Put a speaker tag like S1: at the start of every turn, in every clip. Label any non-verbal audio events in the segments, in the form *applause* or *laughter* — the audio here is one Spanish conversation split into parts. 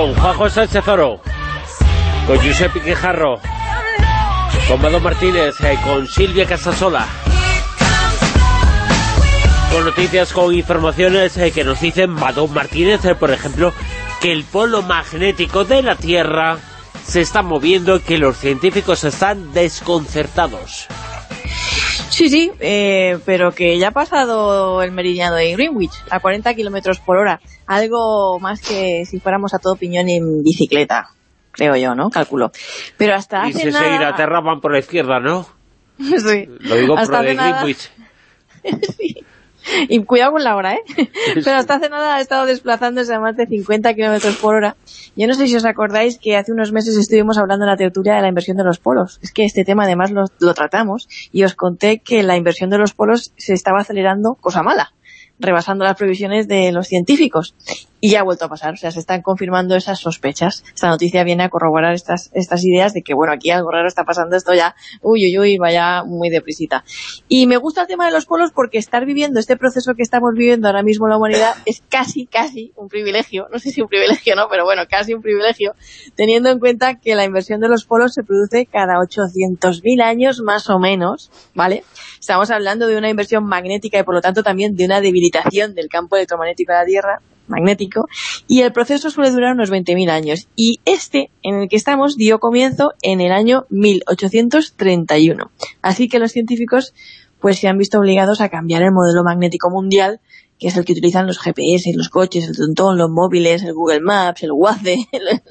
S1: con Juanjo Sánchez Oro, con Giuseppe Quijarro, con Mado Martínez, eh, con Silvia Casasola. Con noticias, con informaciones eh, que nos dicen Mado Martínez, eh, por ejemplo, que el polo magnético de la Tierra se está moviendo y que los científicos están desconcertados.
S2: Sí, sí, pero que ya ha pasado el meridiano de Greenwich a 40 kilómetros por hora. Algo más que si fuéramos a todo piñón en bicicleta, creo yo, ¿no? Calculo. Pero hasta
S1: y
S2: hace
S1: si
S2: nada...
S1: se Inglaterra van por la izquierda, ¿no? *laughs*
S2: sí.
S1: Lo digo
S2: Hasta
S1: por
S2: hace nada-
S1: Greenwich. *laughs*
S2: sí. Y cuidado con la hora, ¿eh? *laughs* Pero hasta hace nada ha estado desplazándose a más de 50 kilómetros por hora. Yo no sé si os acordáis que hace unos meses estuvimos hablando en la tertulia de la inversión de los polos. Es que este tema además lo, lo tratamos y os conté que la inversión de los polos se estaba acelerando, cosa mala, rebasando las previsiones de los científicos. Y ya ha vuelto a pasar, o sea, se están confirmando esas sospechas. Esta noticia viene a corroborar estas, estas ideas de que, bueno, aquí algo raro está pasando, esto ya, uy, uy, uy, vaya muy deprisita. Y me gusta el tema de los polos porque estar viviendo este proceso que estamos viviendo ahora mismo en la humanidad es casi, casi un privilegio. No sé si un privilegio no, pero bueno, casi un privilegio, teniendo en cuenta que la inversión de los polos se produce cada 800.000 años más o menos, ¿vale? Estamos hablando de una inversión magnética y por lo tanto también de una debilitación del campo electromagnético de la Tierra, magnético, y el proceso suele durar unos 20.000 años. Y este, en el que estamos, dio comienzo en el año 1831. Así que los científicos pues se han visto obligados a cambiar el modelo magnético mundial, que es el que utilizan los GPS, los coches, el tontón, los móviles, el Google Maps, el WACE, *laughs* el,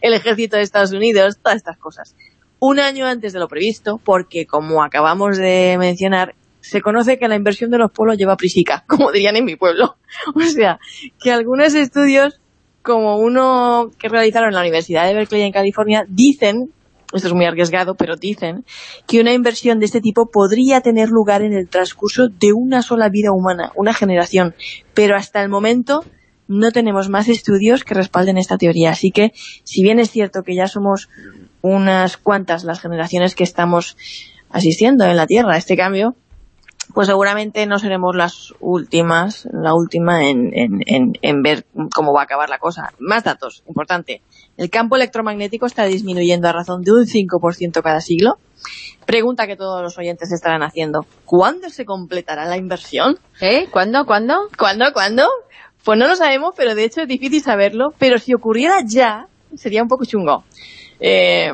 S2: el ejército de Estados Unidos, todas estas cosas. Un año antes de lo previsto, porque como acabamos de mencionar, se conoce que la inversión de los polos lleva prisica, *laughs* como dirían en mi pueblo. O sea, que algunos estudios, como uno que realizaron en la Universidad de Berkeley en California, dicen, esto es muy arriesgado, pero dicen, que una inversión de este tipo podría tener lugar en el transcurso de una sola vida humana, una generación. Pero hasta el momento no tenemos más estudios que respalden esta teoría. Así que, si bien es cierto que ya somos unas cuantas las generaciones que estamos asistiendo en la Tierra a este cambio, pues seguramente no seremos las últimas, la última en, en, en, en, ver cómo va a acabar la cosa. Más datos, importante. El campo electromagnético está disminuyendo a razón de un 5% cada siglo. Pregunta que todos los oyentes estarán haciendo. ¿Cuándo se completará la inversión?
S3: ¿Eh? ¿Cuándo? ¿Cuándo?
S2: ¿Cuándo? ¿Cuándo? Pues no lo sabemos, pero de hecho es difícil saberlo. Pero si ocurriera ya, sería un poco chungo. Eh,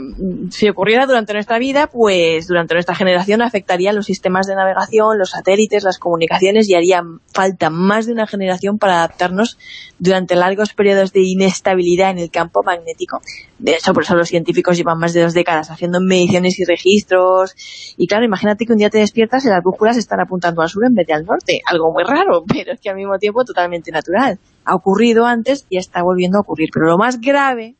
S2: si ocurriera durante nuestra vida, pues durante nuestra generación afectaría los sistemas de navegación, los satélites, las comunicaciones y haría falta más de una generación para adaptarnos durante largos periodos de inestabilidad en el campo magnético. De hecho, por eso los científicos llevan más de dos décadas haciendo mediciones y registros. Y claro, imagínate que un día te despiertas y las brújulas están apuntando al sur en vez de al norte. Algo muy raro, *laughs* pero es que al mismo tiempo totalmente natural. Ha ocurrido antes y está volviendo a ocurrir. Pero lo más grave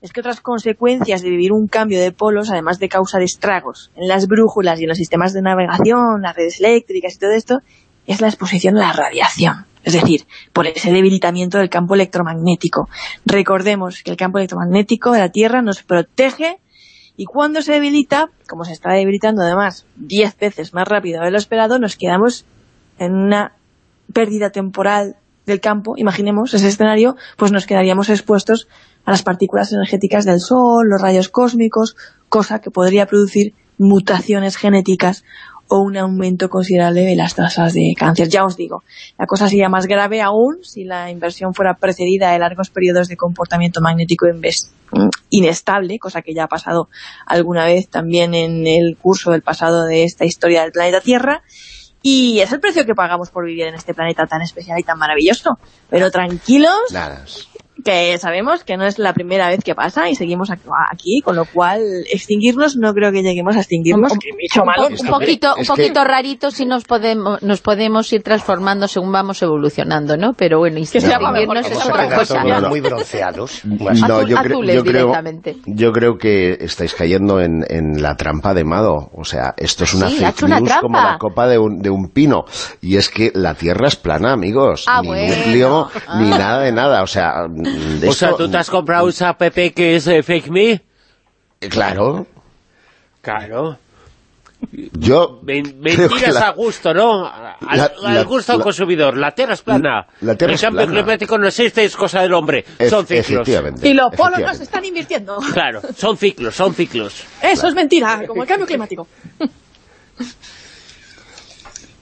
S2: es que otras consecuencias de vivir un cambio de polos, además de causar estragos en las brújulas y en los sistemas de navegación, las redes eléctricas y todo esto, es la exposición a la radiación. Es decir, por ese debilitamiento del campo electromagnético. Recordemos que el campo electromagnético de la Tierra nos protege y cuando se debilita, como se está debilitando además 10 veces más rápido de lo esperado, nos quedamos en una pérdida temporal del campo, imaginemos ese escenario, pues nos quedaríamos expuestos a las partículas energéticas del Sol, los rayos cósmicos, cosa que podría producir mutaciones genéticas o un aumento considerable de las tasas de cáncer. Ya os digo, la cosa sería más grave aún si la inversión fuera precedida de largos periodos de comportamiento magnético inestable, cosa que ya ha pasado alguna vez también en el curso del pasado de esta historia del planeta Tierra, y es el precio que pagamos por vivir en este planeta tan especial y tan maravilloso. Pero tranquilos. Que sabemos que no es la primera vez que pasa y seguimos aquí, con lo cual extinguirnos no creo que lleguemos a extinguirnos.
S3: Un,
S2: que bicho malo.
S3: un poquito, un poquito
S4: que-
S3: rarito si nos podemos, nos podemos ir transformando según vamos evolucionando, ¿no? Pero bueno, extinguirnos es
S2: como
S3: otra cosa.
S4: muy
S5: bronceados. *laughs*
S4: No,
S3: Azul-
S4: yo, cre-
S3: azules
S4: yo creo,
S3: directamente.
S4: yo creo que estáis cayendo en, en la trampa de Mado. O sea, esto es una
S3: Sí,
S4: fake
S3: una
S4: news como
S3: trampa.
S4: la copa de un, de un pino. Y es que la Tierra es plana, amigos.
S3: Ah,
S4: ni
S3: bueno.
S4: núcleo,
S3: Ah.
S4: ni nada de nada. O sea, de
S1: O sea, ¿tú te has comprado esa app que es eh, Fake Me?
S4: Claro.
S1: Claro.
S4: Yo
S1: Mentiras
S4: la-
S1: a gusto, ¿no? Al,
S4: la-
S1: al gusto del
S4: la-
S1: consumidor. La Tierra es plana.
S4: La Tierra
S1: el
S4: es
S1: cambio
S4: plana.
S1: climático no existe, es cosa del hombre. Son ciclos.
S4: Efectivamente.
S2: Y los polos no se están invirtiendo.
S1: Claro, son ciclos, son ciclos.
S2: Eso es mentira, como el cambio climático. *laughs*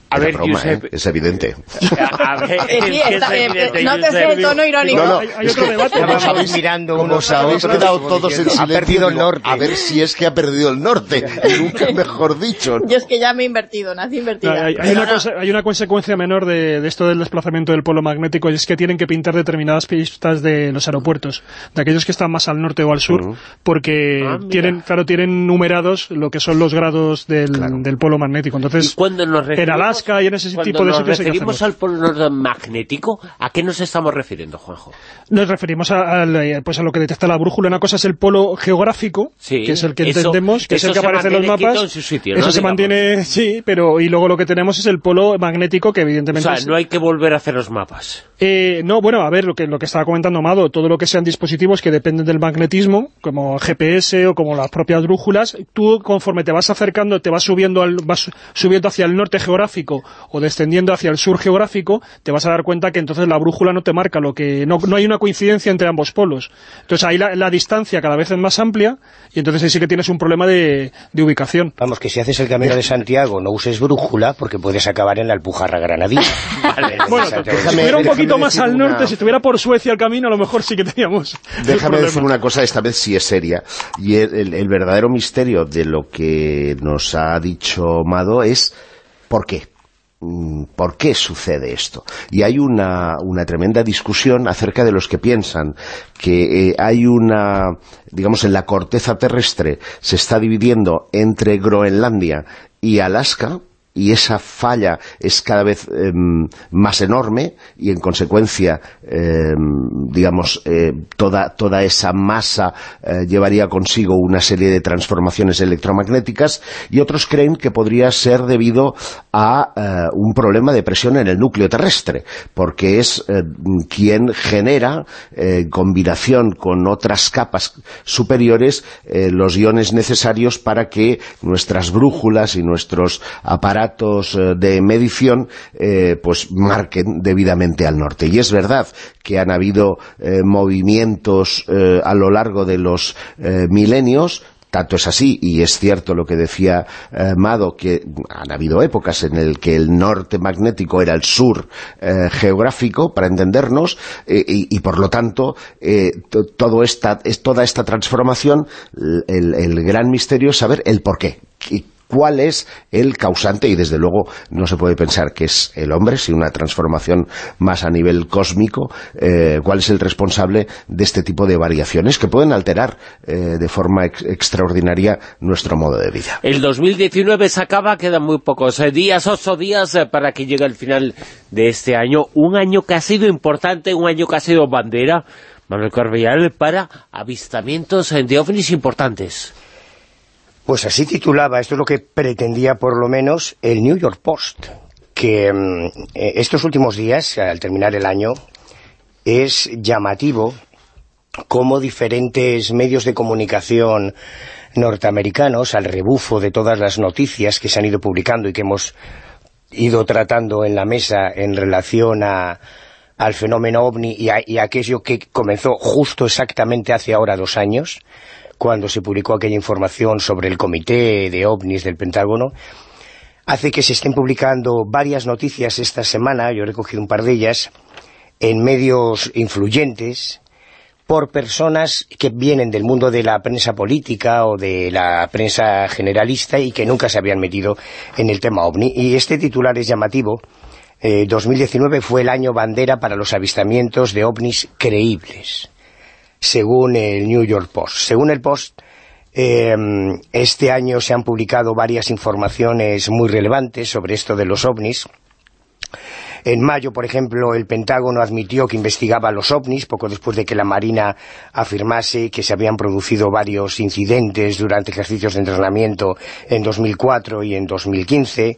S1: A ver,
S4: broma,
S1: Josep,
S4: ¿eh? Es evidente.
S1: A, a ver,
S2: Eh, *laughs* sí,
S1: es que
S2: está-
S1: es
S2: eh,
S1: evidente,
S2: no te sé el tono irónico.
S4: No, no,
S5: Hay- otro debate.
S6: mirando unos a otros,
S4: quedado todos en
S6: diciendo, ha
S4: silencio.
S6: perdido el norte.
S4: A ver si es que ha perdido el norte. *laughs* Nunca mejor dicho. *laughs*
S2: Yo es que ya me he invertido, nací invertida.
S5: Hay, hay una
S2: no.
S5: cosa- hay una consecuencia menor de, de esto del desplazamiento del polo magnético y es que tienen que pintar determinadas pistas de los aeropuertos, de aquellos que están más al norte o al sur, porque
S1: Ah,
S5: tienen claro tienen numerados lo que son los grados del, del polo magnético.
S1: Y
S5: Entonces,
S1: referimos,
S5: en Alaska y en ese tipo de
S1: nos
S5: sitios que
S1: referimos al polo norte magnético, ¿a qué nos estamos refiriendo, Juanjo?
S5: Nos referimos a, eh, pues a lo que detecta la brújula. Una cosa es el polo geográfico,
S1: Sí,
S5: que es el que
S1: eso-
S5: entendemos, que es el que aparece en los mapas.
S1: en su sitio, ¿no?
S5: Eso se
S1: Digamos.
S5: mantiene, sí, pero y luego lo que tenemos es el polo magnético, que
S1: O
S5: evidentemente
S1: sea,
S5: es-
S1: no hay que volver a hacer los mapas.
S5: Eh, no, bueno, a ver, lo que, lo que estaba comentando Amado, todo lo que sean dispositivos que dependen del magnetismo, como GPS o como las propias brújulas, tú conforme te vas acercando, te vas subiendo, al, vas subiendo hacia el norte geográfico o descendiendo hacia el sur geográfico, te vas a dar cuenta que entonces la brújula no te marca lo que no, no hay una coincidencia entre ambos polos. Entonces ahí la, la distancia cada vez es más amplia y entonces ahí sí que tienes un problema de, de ubicación.
S6: Vamos, que si haces el camino de *laughs* Santiago no uses brújula porque puedes acabar en la Alpujarra Granadina. *laughs*
S1: Vale.
S5: Bueno, si estuviera un poquito más al
S4: una-
S5: norte, si estuviera por Suecia el camino, a lo mejor sí que teníamos
S4: Déjame decir una cosa, esta vez sí es seria, y el, el- el verdadero misterio de lo que nos ha dicho Mado es ¿por qué? Mm, ¿Por qué sucede esto? Y hay una, una tremenda discusión acerca de los que piensan que eh, hay una, digamos, en la corteza terrestre se está dividiendo entre Groenlandia y Alaska, y esa falla es cada vez em, más enorme y en consecuencia em, digamos eh, toda, toda esa masa eh, llevaría consigo una serie de transformaciones electromagnéticas y otros creen que podría ser debido a eh, un problema de presión en el núcleo terrestre porque es quien genera en combinación con otras capas superiores los iones necesarios para que nuestras brújulas y nuestros aparatos eh, de medición eh, pues marquen debidamente al norte. Y es verdad que han habido eh, movimientos a lo largo de los milenios tanto es así, y es cierto lo que decía Mado, que han habido épocas en el que el norte magnético era el sur geográfico, para entendernos, y, por lo tanto, to- todo esta, es toda esta transformación, el, el gran misterio es saber el por qué. Y cuál es el causante, y desde luego no se puede pensar que es el hombre, sino una transformación más a nivel cósmico, eh, cuál es el responsable de este tipo de variaciones que pueden alterar eh, de forma ex- extraordinaria nuestro modo de vida.
S1: El 2019 se acaba, quedan muy pocos eh, días, ocho días eh, para que llegue el final de este año. Un año que ha sido importante, un año que ha sido bandera, Manuel Corbellal, para avistamientos de ovnis importantes.
S6: Pues así titulaba, esto es lo que pretendía por lo menos el New York Post, que mm, eh, estos últimos días, al terminar el año, es llamativo cómo diferentes medios de comunicación norteamericanos, al rebufo de todas las noticias que se han ido publicando y que hemos ido tratando en la mesa en relación a, al fenómeno OVNI y, a, y a aquello que comenzó justo exactamente hace ahora dos años, cuando se publicó aquella información sobre el comité de OVNIs del Pentágono, hace que se estén publicando varias noticias esta semana, yo he recogido un par de ellas, en medios influyentes, por personas que vienen del mundo de la prensa política o de la prensa generalista y que nunca se habían metido en el tema OVNI. Y este titular es llamativo. Eh, 2019 fue el año bandera para los avistamientos de OVNIs creíbles, según el New York Post. Según el Post, eh, este año se han publicado varias informaciones muy relevantes sobre esto de los OVNIs. En mayo, por ejemplo, el Pentágono admitió que investigaba los ovnis, poco después de que la Marina afirmase que se habían producido varios incidentes durante ejercicios de entrenamiento en 2004 y en 2015.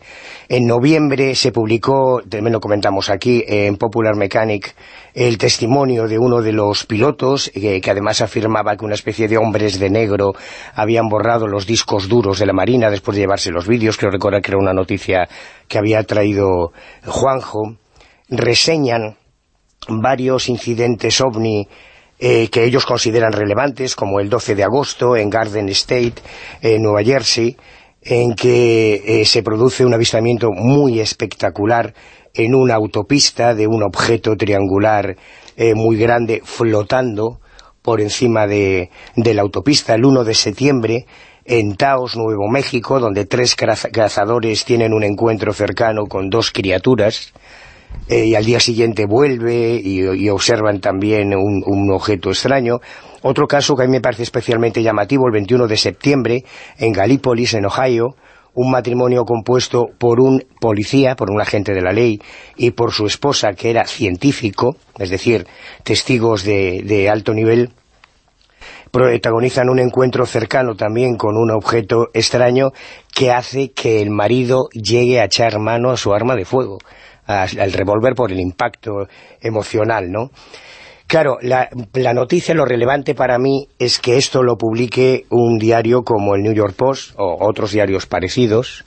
S6: En noviembre se publicó, también lo comentamos aquí, en Popular Mechanic, el testimonio de uno de los pilotos, que además afirmaba que una especie de hombres de negro habían borrado los discos duros de la Marina después de llevarse los vídeos, creo recordar que era una noticia que había traído Juanjo, reseñan varios incidentes OVNI eh, que ellos consideran relevantes, como el 12 de agosto en Garden State, en Nueva Jersey, en que eh, se produce un avistamiento muy espectacular en una autopista de un objeto triangular eh, muy grande flotando por encima de, de, la autopista el 1 de septiembre en Taos, Nuevo México, donde tres cazadores tienen un encuentro cercano con dos criaturas eh, y al día siguiente vuelve y, observan también un, objeto extraño. Otro caso que a mí me parece especialmente llamativo, el 21 de septiembre, en Galípolis, en Ohio, un matrimonio compuesto por un policía, por un agente de la ley, y por su esposa, que era científico, es decir, testigos de, alto nivel, protagonizan un encuentro cercano también con un objeto extraño que hace que el marido llegue a echar mano a su arma de fuego al revólver por el impacto emocional, ¿no? Claro, la, noticia, lo relevante para mí es que esto lo publique un diario como el New York Post o otros diarios parecidos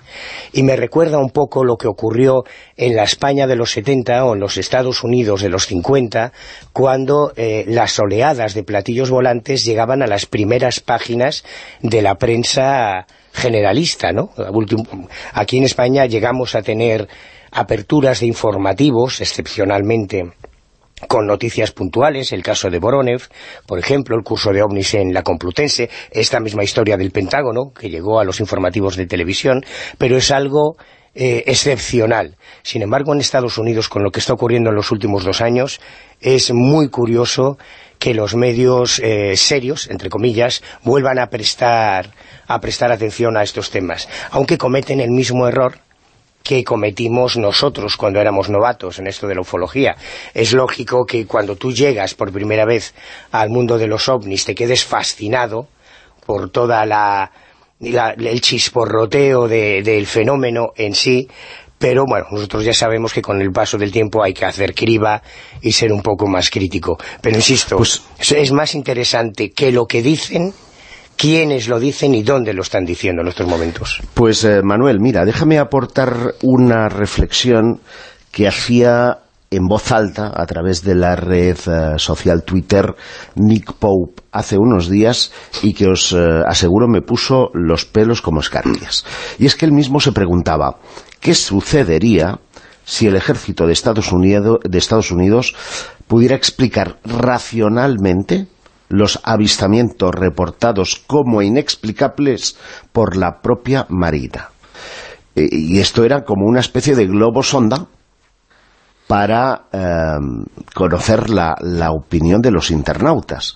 S6: y me recuerda un poco lo que ocurrió en la España de los 70 o en los Estados Unidos de los 50 cuando eh, las oleadas de platillos volantes llegaban a las primeras páginas de la prensa generalista, ¿no? Aquí en España llegamos a tener aperturas de informativos, excepcionalmente con noticias puntuales, el caso de Boronev, por ejemplo, el curso de ovnis en la Complutense, esta misma historia del Pentágono, que llegó a los informativos de televisión, pero es algo eh, excepcional. Sin embargo, en Estados Unidos, con lo que está ocurriendo en los últimos dos años, es muy curioso que los medios eh, serios, entre comillas, vuelvan a prestar, a prestar atención a estos temas, aunque cometen el mismo error que cometimos nosotros cuando éramos novatos en esto de la ufología. Es lógico que cuando tú llegas por primera vez al mundo de los ovnis te quedes fascinado por toda la, el chisporroteo del fenómeno en sí, pero bueno, nosotros ya sabemos que con el paso del tiempo hay que hacer criba y ser un poco más crítico. Pero insisto, pues, es más interesante que lo que dicen quiénes lo dicen y dónde lo están diciendo en estos momentos.
S4: Pues eh, Manuel, mira, déjame aportar una reflexión que hacía en voz alta a través de la red eh, social Twitter Nick Pope hace unos días y que os eh, aseguro me puso los pelos como escarpias. Y es que él mismo se preguntaba, ¿qué sucedería si el ejército de Estados de Estados Unidos pudiera explicar racionalmente los avistamientos reportados como inexplicables por la propia Marina. Eh, y esto era como una especie de globo sonda para em, conocer la, la opinión de los internautas.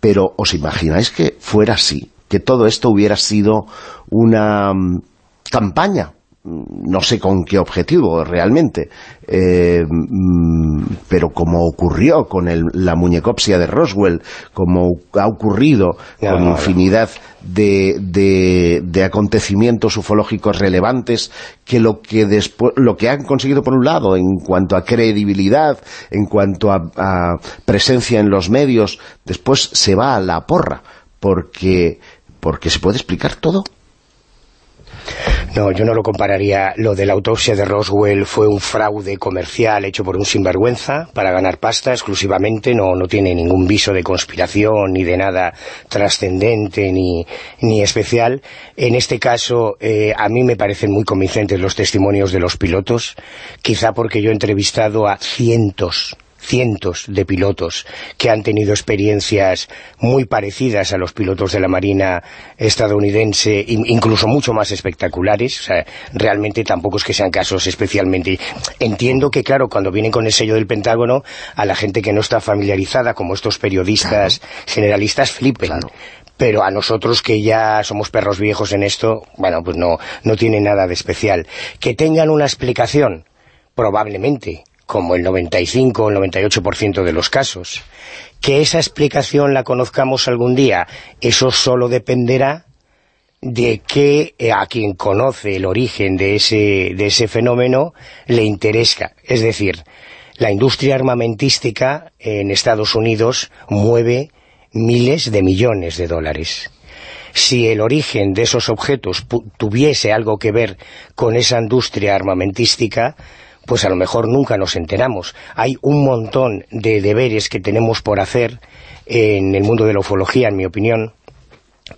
S4: Pero ¿os imagináis que fuera así? Que todo esto hubiera sido una mm, campaña no sé con qué objetivo realmente, eh, mm, pero como ocurrió con la muñecopsia de Roswell, como ha ocurrido con infinidad de, de, acontecimientos ufológicos relevantes, que lo que, después, lo que han conseguido por un lado en cuanto a credibilidad, en cuanto a presencia en los medios, después se va a la porra, porque, porque se puede explicar todo.
S6: No, yo no lo compararía. Lo de la autopsia de Roswell fue un fraude comercial hecho por un sinvergüenza para ganar pasta exclusivamente. No, no tiene ningún viso de conspiración ni de nada trascendente ni, ni especial. En este caso, eh, a mí me parecen muy convincentes los testimonios de los pilotos, quizá porque yo he entrevistado a cientos cientos de pilotos que han tenido experiencias muy parecidas a los pilotos de la Marina estadounidense, incluso mucho más espectaculares, o sea, realmente tampoco es que sean casos especialmente... Entiendo que, claro, cuando vienen con el sello del Pentágono, a la gente que no está familiarizada, como estos periodistas generalistas, flipen. pero a nosotros que ya somos perros viejos en esto, bueno, pues no, no tiene nada de especial. Que tengan una explicación, probablemente, como el 95 o el 98% de los casos. Que esa explicación la conozcamos algún día, eso solo dependerá de que eh, a quien conoce el origen de ese, de ese fenómeno le interesa. Es decir, La industria armamentística en Estados Unidos mueve miles de millones de dólares. Si el origen de esos objetos tuviese algo que ver con esa industria armamentística, pues a lo mejor nunca nos enteramos. Hay un montón de deberes que tenemos por hacer en el mundo de la ufología, en mi opinión,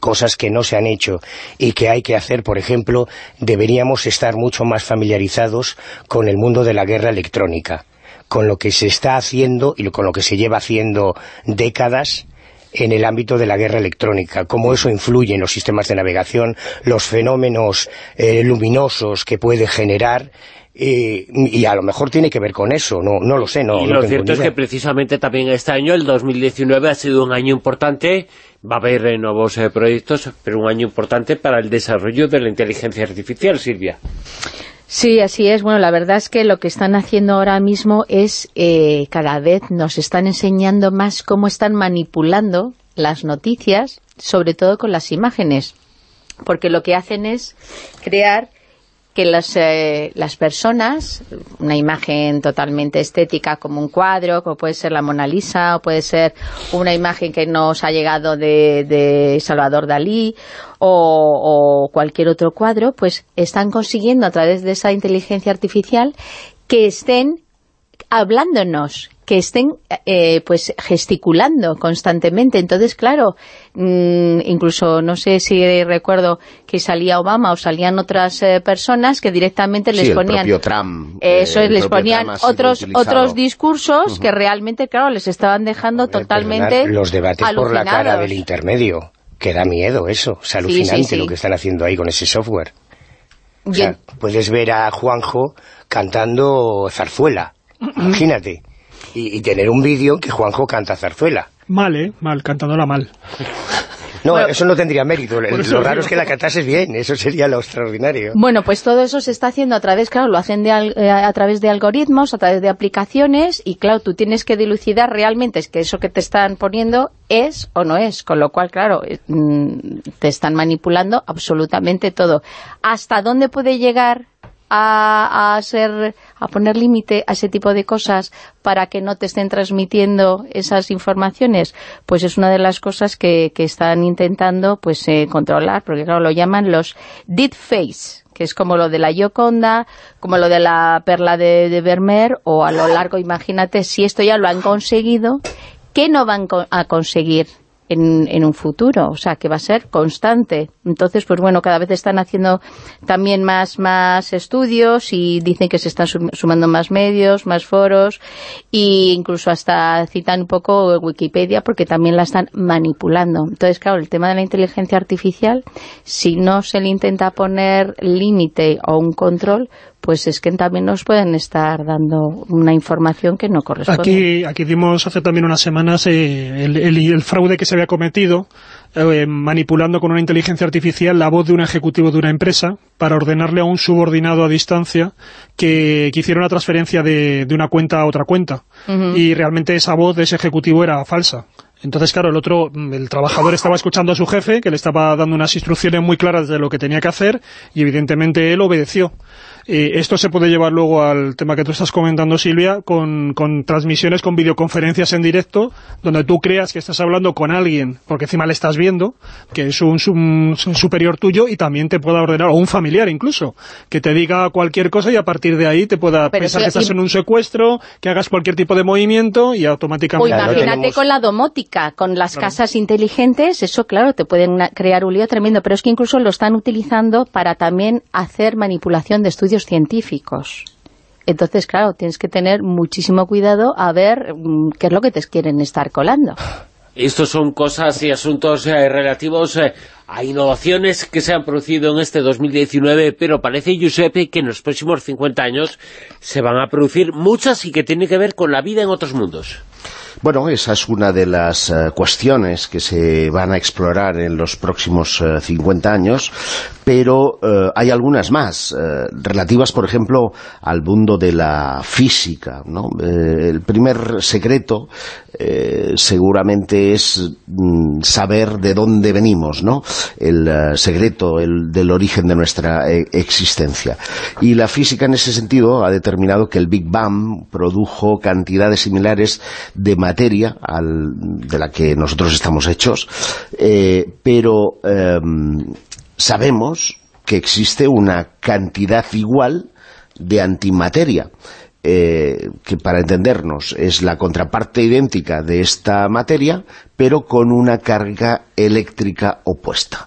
S6: cosas que no se han hecho y que hay que hacer, por ejemplo, deberíamos estar mucho más familiarizados con el mundo de la guerra electrónica, con lo que se está haciendo y con lo que se lleva haciendo décadas en el ámbito de la guerra electrónica, cómo eso influye en los sistemas de navegación, los fenómenos eh, luminosos que puede generar eh, y a lo mejor tiene que ver con eso, no, no lo sé. No,
S1: y lo cierto es que precisamente también este año, el 2019, ha sido un año importante, va a haber eh, nuevos proyectos, pero un año importante para el desarrollo de la inteligencia artificial, Silvia.
S3: Sí, así es. Bueno, la verdad es que lo que están haciendo ahora mismo es, eh, cada vez nos están enseñando más cómo están manipulando las noticias, sobre todo con las imágenes. Porque lo que hacen es crear que las, eh, las personas, una imagen totalmente estética como un cuadro, como puede ser la Mona Lisa, o puede ser una imagen que nos ha llegado de, de Salvador Dalí, o, o cualquier otro cuadro, pues están consiguiendo a través de esa inteligencia artificial que estén hablándonos, que estén eh, pues gesticulando constantemente. Entonces, claro, mm, incluso no sé si recuerdo que salía Obama o salían otras eh, personas que directamente les ponían...
S4: Trump,
S3: eso es, les ponían otros otros discursos que realmente, claro, les estaban dejando totalmente
S6: Los debates por la cara del intermedio, que da miedo eso, es alucinante lo que están haciendo ahí con ese software. puedes ver a Juanjo cantando zarzuela, *clears throat* imagínate y, tener un vídeo que Juanjo canta zarzuela.
S5: Mal, ¿eh? Mal, cantándola mal.
S6: No, eso no tendría mérito. Lo raro es que la cantases bien, eso sería lo extraordinario.
S3: Bueno, pues todo eso se está haciendo a través, claro, lo hacen eh, a través de algoritmos, a través de aplicaciones, y claro, tú tienes que dilucidar realmente es que eso que te están poniendo es o no es, con lo cual, claro, eh, mm, te están manipulando absolutamente todo. ¿Hasta dónde puede llegar a, ser, a poner límite a ese tipo de cosas para que no te estén transmitiendo esas informaciones, pues es una de las cosas que, que están intentando pues eh, controlar, porque claro, lo llaman los face que es como lo de la Yoconda, como lo de la perla de, de Vermeer, o a lo largo, imagínate, si esto ya lo han conseguido, ¿qué no van a conseguir en, un futuro, o sea, que va a ser constante. Entonces, pues bueno, cada vez están haciendo también más, más estudios y dicen que se están sumando más medios, más foros e incluso hasta citan un poco Wikipedia porque también la están manipulando. Entonces, claro, el tema de la inteligencia artificial, si no se le intenta poner límite o un control, pues es que también nos pueden estar dando una información que no corresponde.
S5: Aquí, aquí dimos hace también unas semanas eh, el, fraude que se había cometido eh, manipulando con una inteligencia artificial la voz de un ejecutivo de una empresa para ordenarle a un subordinado a distancia que, que hiciera una transferencia de, de, una cuenta a otra cuenta. Y realmente esa voz de ese ejecutivo era falsa. Entonces, claro, el otro, el trabajador estaba escuchando a su jefe, que le estaba dando unas instrucciones muy claras de lo que tenía que hacer, y evidentemente él obedeció. Eh, esto se puede llevar luego al tema que tú estás comentando, Silvia, con, con, transmisiones, con videoconferencias en directo, donde tú creas que estás hablando con alguien, porque encima le estás viendo, que es un, superior tuyo, y también te pueda ordenar, o un familiar incluso, que te diga cualquier cosa y a partir de ahí te pueda pensar que estás en un secuestro, que hagas cualquier tipo de movimiento y automáticamente...
S3: O imagínate con la domótica, con las casas inteligentes, eso claro, te pueden crear un lío tremendo, pero es que incluso lo están utilizando para también hacer manipulación de estudios científicos. Entonces, claro, tienes que tener muchísimo cuidado a ver mm, qué es lo que te quieren estar colando. *laughs*
S1: Estos son cosas y asuntos eh, relativos eh, a innovaciones que se han producido en este 2019, pero parece, Giuseppe, que en los próximos 50 años se van a producir muchas y que tienen que ver con la vida en otros mundos.
S4: Bueno, esa es una de las eh, cuestiones que se van a explorar en los próximos 50 años, pero hay algunas más, relativas, por ejemplo, al mundo de la física. el primer secreto seguramente es mm, saber de dónde venimos, ¿no? el secreto el, del origen de nuestra existencia. Y la física en ese sentido ha determinado que el Big Bang produjo cantidades similares de materia de la que nosotros estamos hechos, eh, pero em, sabemos que existe una cantidad igual de antimateria. Eh, que para entendernos es la contraparte idéntica de esta materia, pero con una carga eléctrica opuesta.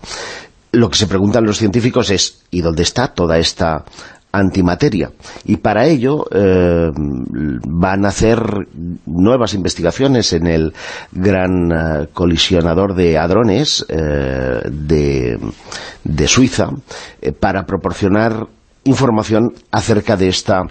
S4: Lo que se preguntan los científicos es, ¿y dónde está toda esta antimateria. Y para ello eh, van a hacer nuevas investigaciones en el gran eh, colisionador de hadrones eh, de, de, Suiza para proporcionar información acerca de esta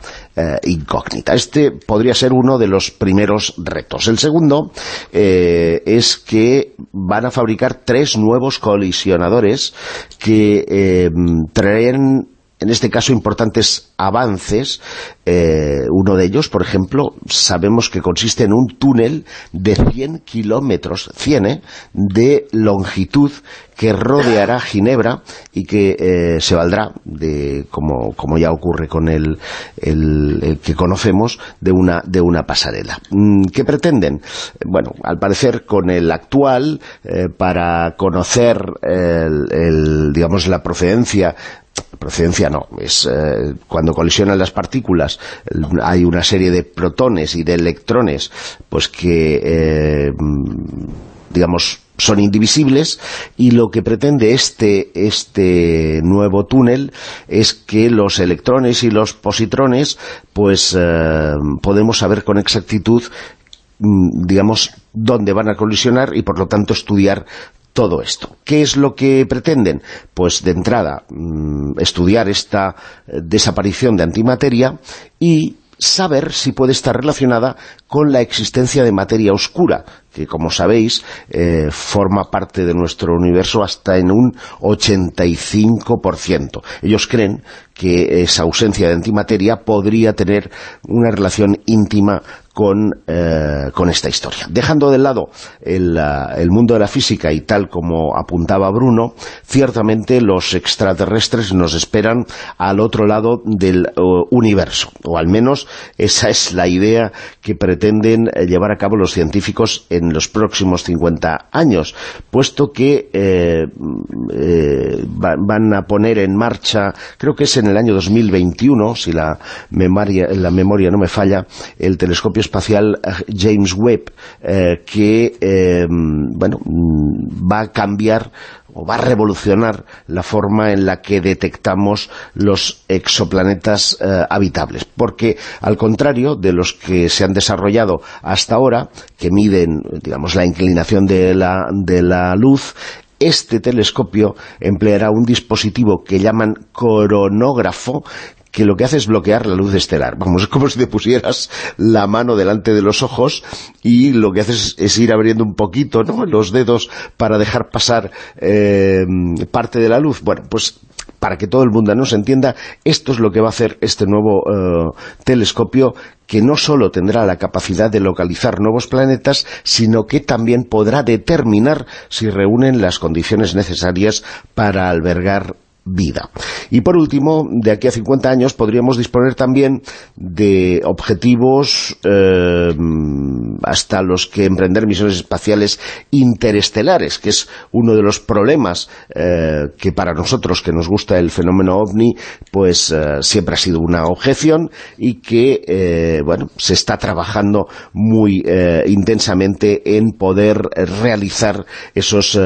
S4: incógnita. Este podría ser uno de los primeros retos. El segundo es que van a fabricar tres nuevos colisionadores que traen en este caso importantes avances. Eh, uno de ellos, por ejemplo, sabemos que consiste en un túnel de 100 kilómetros, 100, eh, de longitud que rodeará Ginebra y que eh, se valdrá, de como, como ya ocurre con el, el, que conocemos, de una, de una pasarela. Mm, ¿Qué pretenden? Bueno, al parecer con el actual, para conocer el, digamos, la procedencia procedencia no, es eh, cuando colisionan las partículas hay una serie de protones y de electrones pues que eh, digamos son indivisibles y lo que pretende este, este nuevo túnel es que los electrones y los positrones pues eh, podemos saber con exactitud mm, digamos, dónde van a colisionar y por lo tanto estudiar todo esto. ¿Qué es lo que pretenden? Pues de entrada mm, estudiar esta eh, desaparición de antimateria y saber si puede estar relacionada con la existencia de materia oscura, que como sabéis eh, forma parte de nuestro universo hasta en un 85%. Ellos creen que esa ausencia de antimateria podría tener una relación íntima con, eh, con esta historia. Dejando de lado el, el, mundo de la física y tal como apuntaba Bruno, ciertamente los extraterrestres nos esperan al otro lado del universo, o al menos esa es la idea que pretenden llevar a cabo los científicos en los próximos 50 años, puesto que eh, eh, van a poner en marcha, creo que es en el año 2021, si la memoria, la memoria no me falla, el telescopio espacial eh, James Webb, que bueno mm, va a cambiar o va a revolucionar la forma en la que detectamos los exoplanetas eh, habitables. Porque, al contrario de los que se han desarrollado hasta ahora, que miden, digamos, la inclinación de la, de la luz, este telescopio empleará un dispositivo que llaman coronógrafo que lo que hace es bloquear la luz estelar. Vamos, es como si te pusieras la mano delante de los ojos y lo que haces es, ir abriendo un poquito ¿no? los dedos para dejar pasar eh, parte de la luz. Bueno, pues para que todo el mundo nos entienda, esto es lo que va a hacer este nuevo eh, telescopio que no solo tendrá la capacidad de localizar nuevos planetas, sino que también podrá determinar si reúnen las condiciones necesarias para albergar vida. Y por último, de aquí a 50 años podríamos disponer también de objetivos eh, hasta los que emprender misiones espaciales interestelares, que es uno de los problemas eh, que para nosotros, que nos gusta el fenómeno OVNI, pues eh, siempre ha sido una objeción y que, bueno, se está trabajando muy intensamente en poder realizar esos,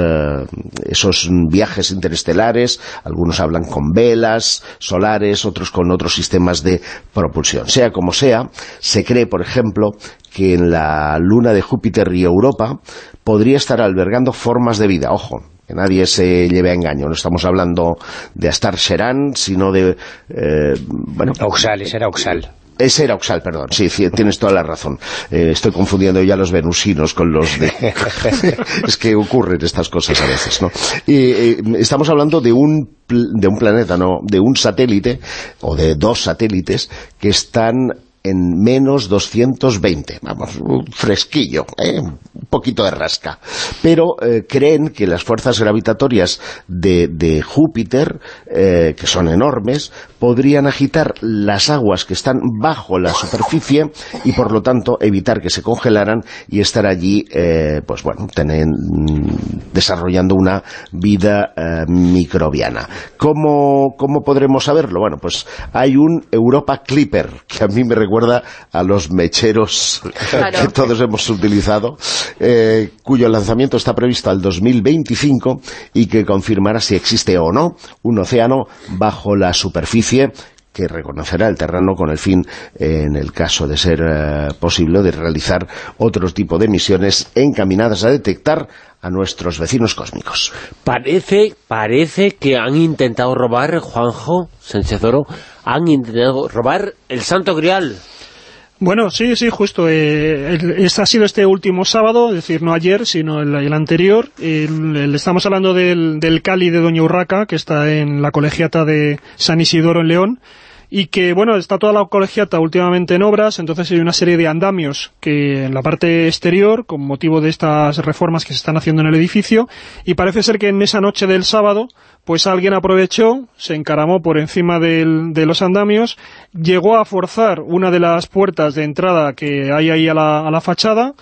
S4: esos viajes interestelares, algunos hablan con velas solares, otros con otros sistemas de propulsión. Sea como sea, se cree, por ejemplo, que en la luna de Júpiter y Europa podría estar albergando formas de vida. Ojo, que nadie se lleve a engaño. No estamos hablando de Astar Serán, sino de... Eh, bueno,
S6: Oxal, ese era Oxal.
S4: Ese era Oxal, perdón, sí, tienes toda la razón. Eh, estoy confundiendo ya los venusinos con los de... *laughs* es que ocurren estas cosas a veces, ¿no? Y, estamos hablando de un, de un planeta, no, de un satélite, o de dos satélites, que están en menos 220, vamos, un fresquillo, ¿eh? un poquito de rasca. Pero eh, creen que las fuerzas gravitatorias de, de Júpiter, eh, que son enormes, podrían agitar las aguas que están bajo la superficie y por lo tanto evitar que se congelaran y estar allí, pues bueno, tener, desarrollando una vida microbiana. ¿Cómo, ¿Cómo podremos saberlo? Bueno, pues hay un Europa Clipper, que a mí me recuerda a los mecheros que todos hemos utilizado, eh, cuyo lanzamiento está previsto al 2025 y que confirmará si existe o no un océano bajo la superficie que reconocerá el terreno con el fin, en el caso de ser eh, posible, de realizar otro tipo de misiones encaminadas a detectar a nuestros vecinos cósmicos.
S1: Parece, parece que han intentado robar, Juanjo, Sánchez Oro, han intentado robar el Santo Grial.
S5: Bueno, sí, sí, justo. Eh, ha sido este último sábado, es decir, no ayer, sino el, anterior. Le estamos hablando del, del Cali de Doña Urraca, que está en la colegiata de San Isidoro en León, y que, bueno, está toda la colegiata últimamente en obras, entonces hay una serie de andamios que en la parte exterior, con motivo de estas reformas que se están haciendo en el edificio, y parece ser que en esa noche del sábado, pues alguien aprovechó, se encaramó por encima de los andamios, llegó a forzar una de las puertas de entrada que hay ahí a la fachada,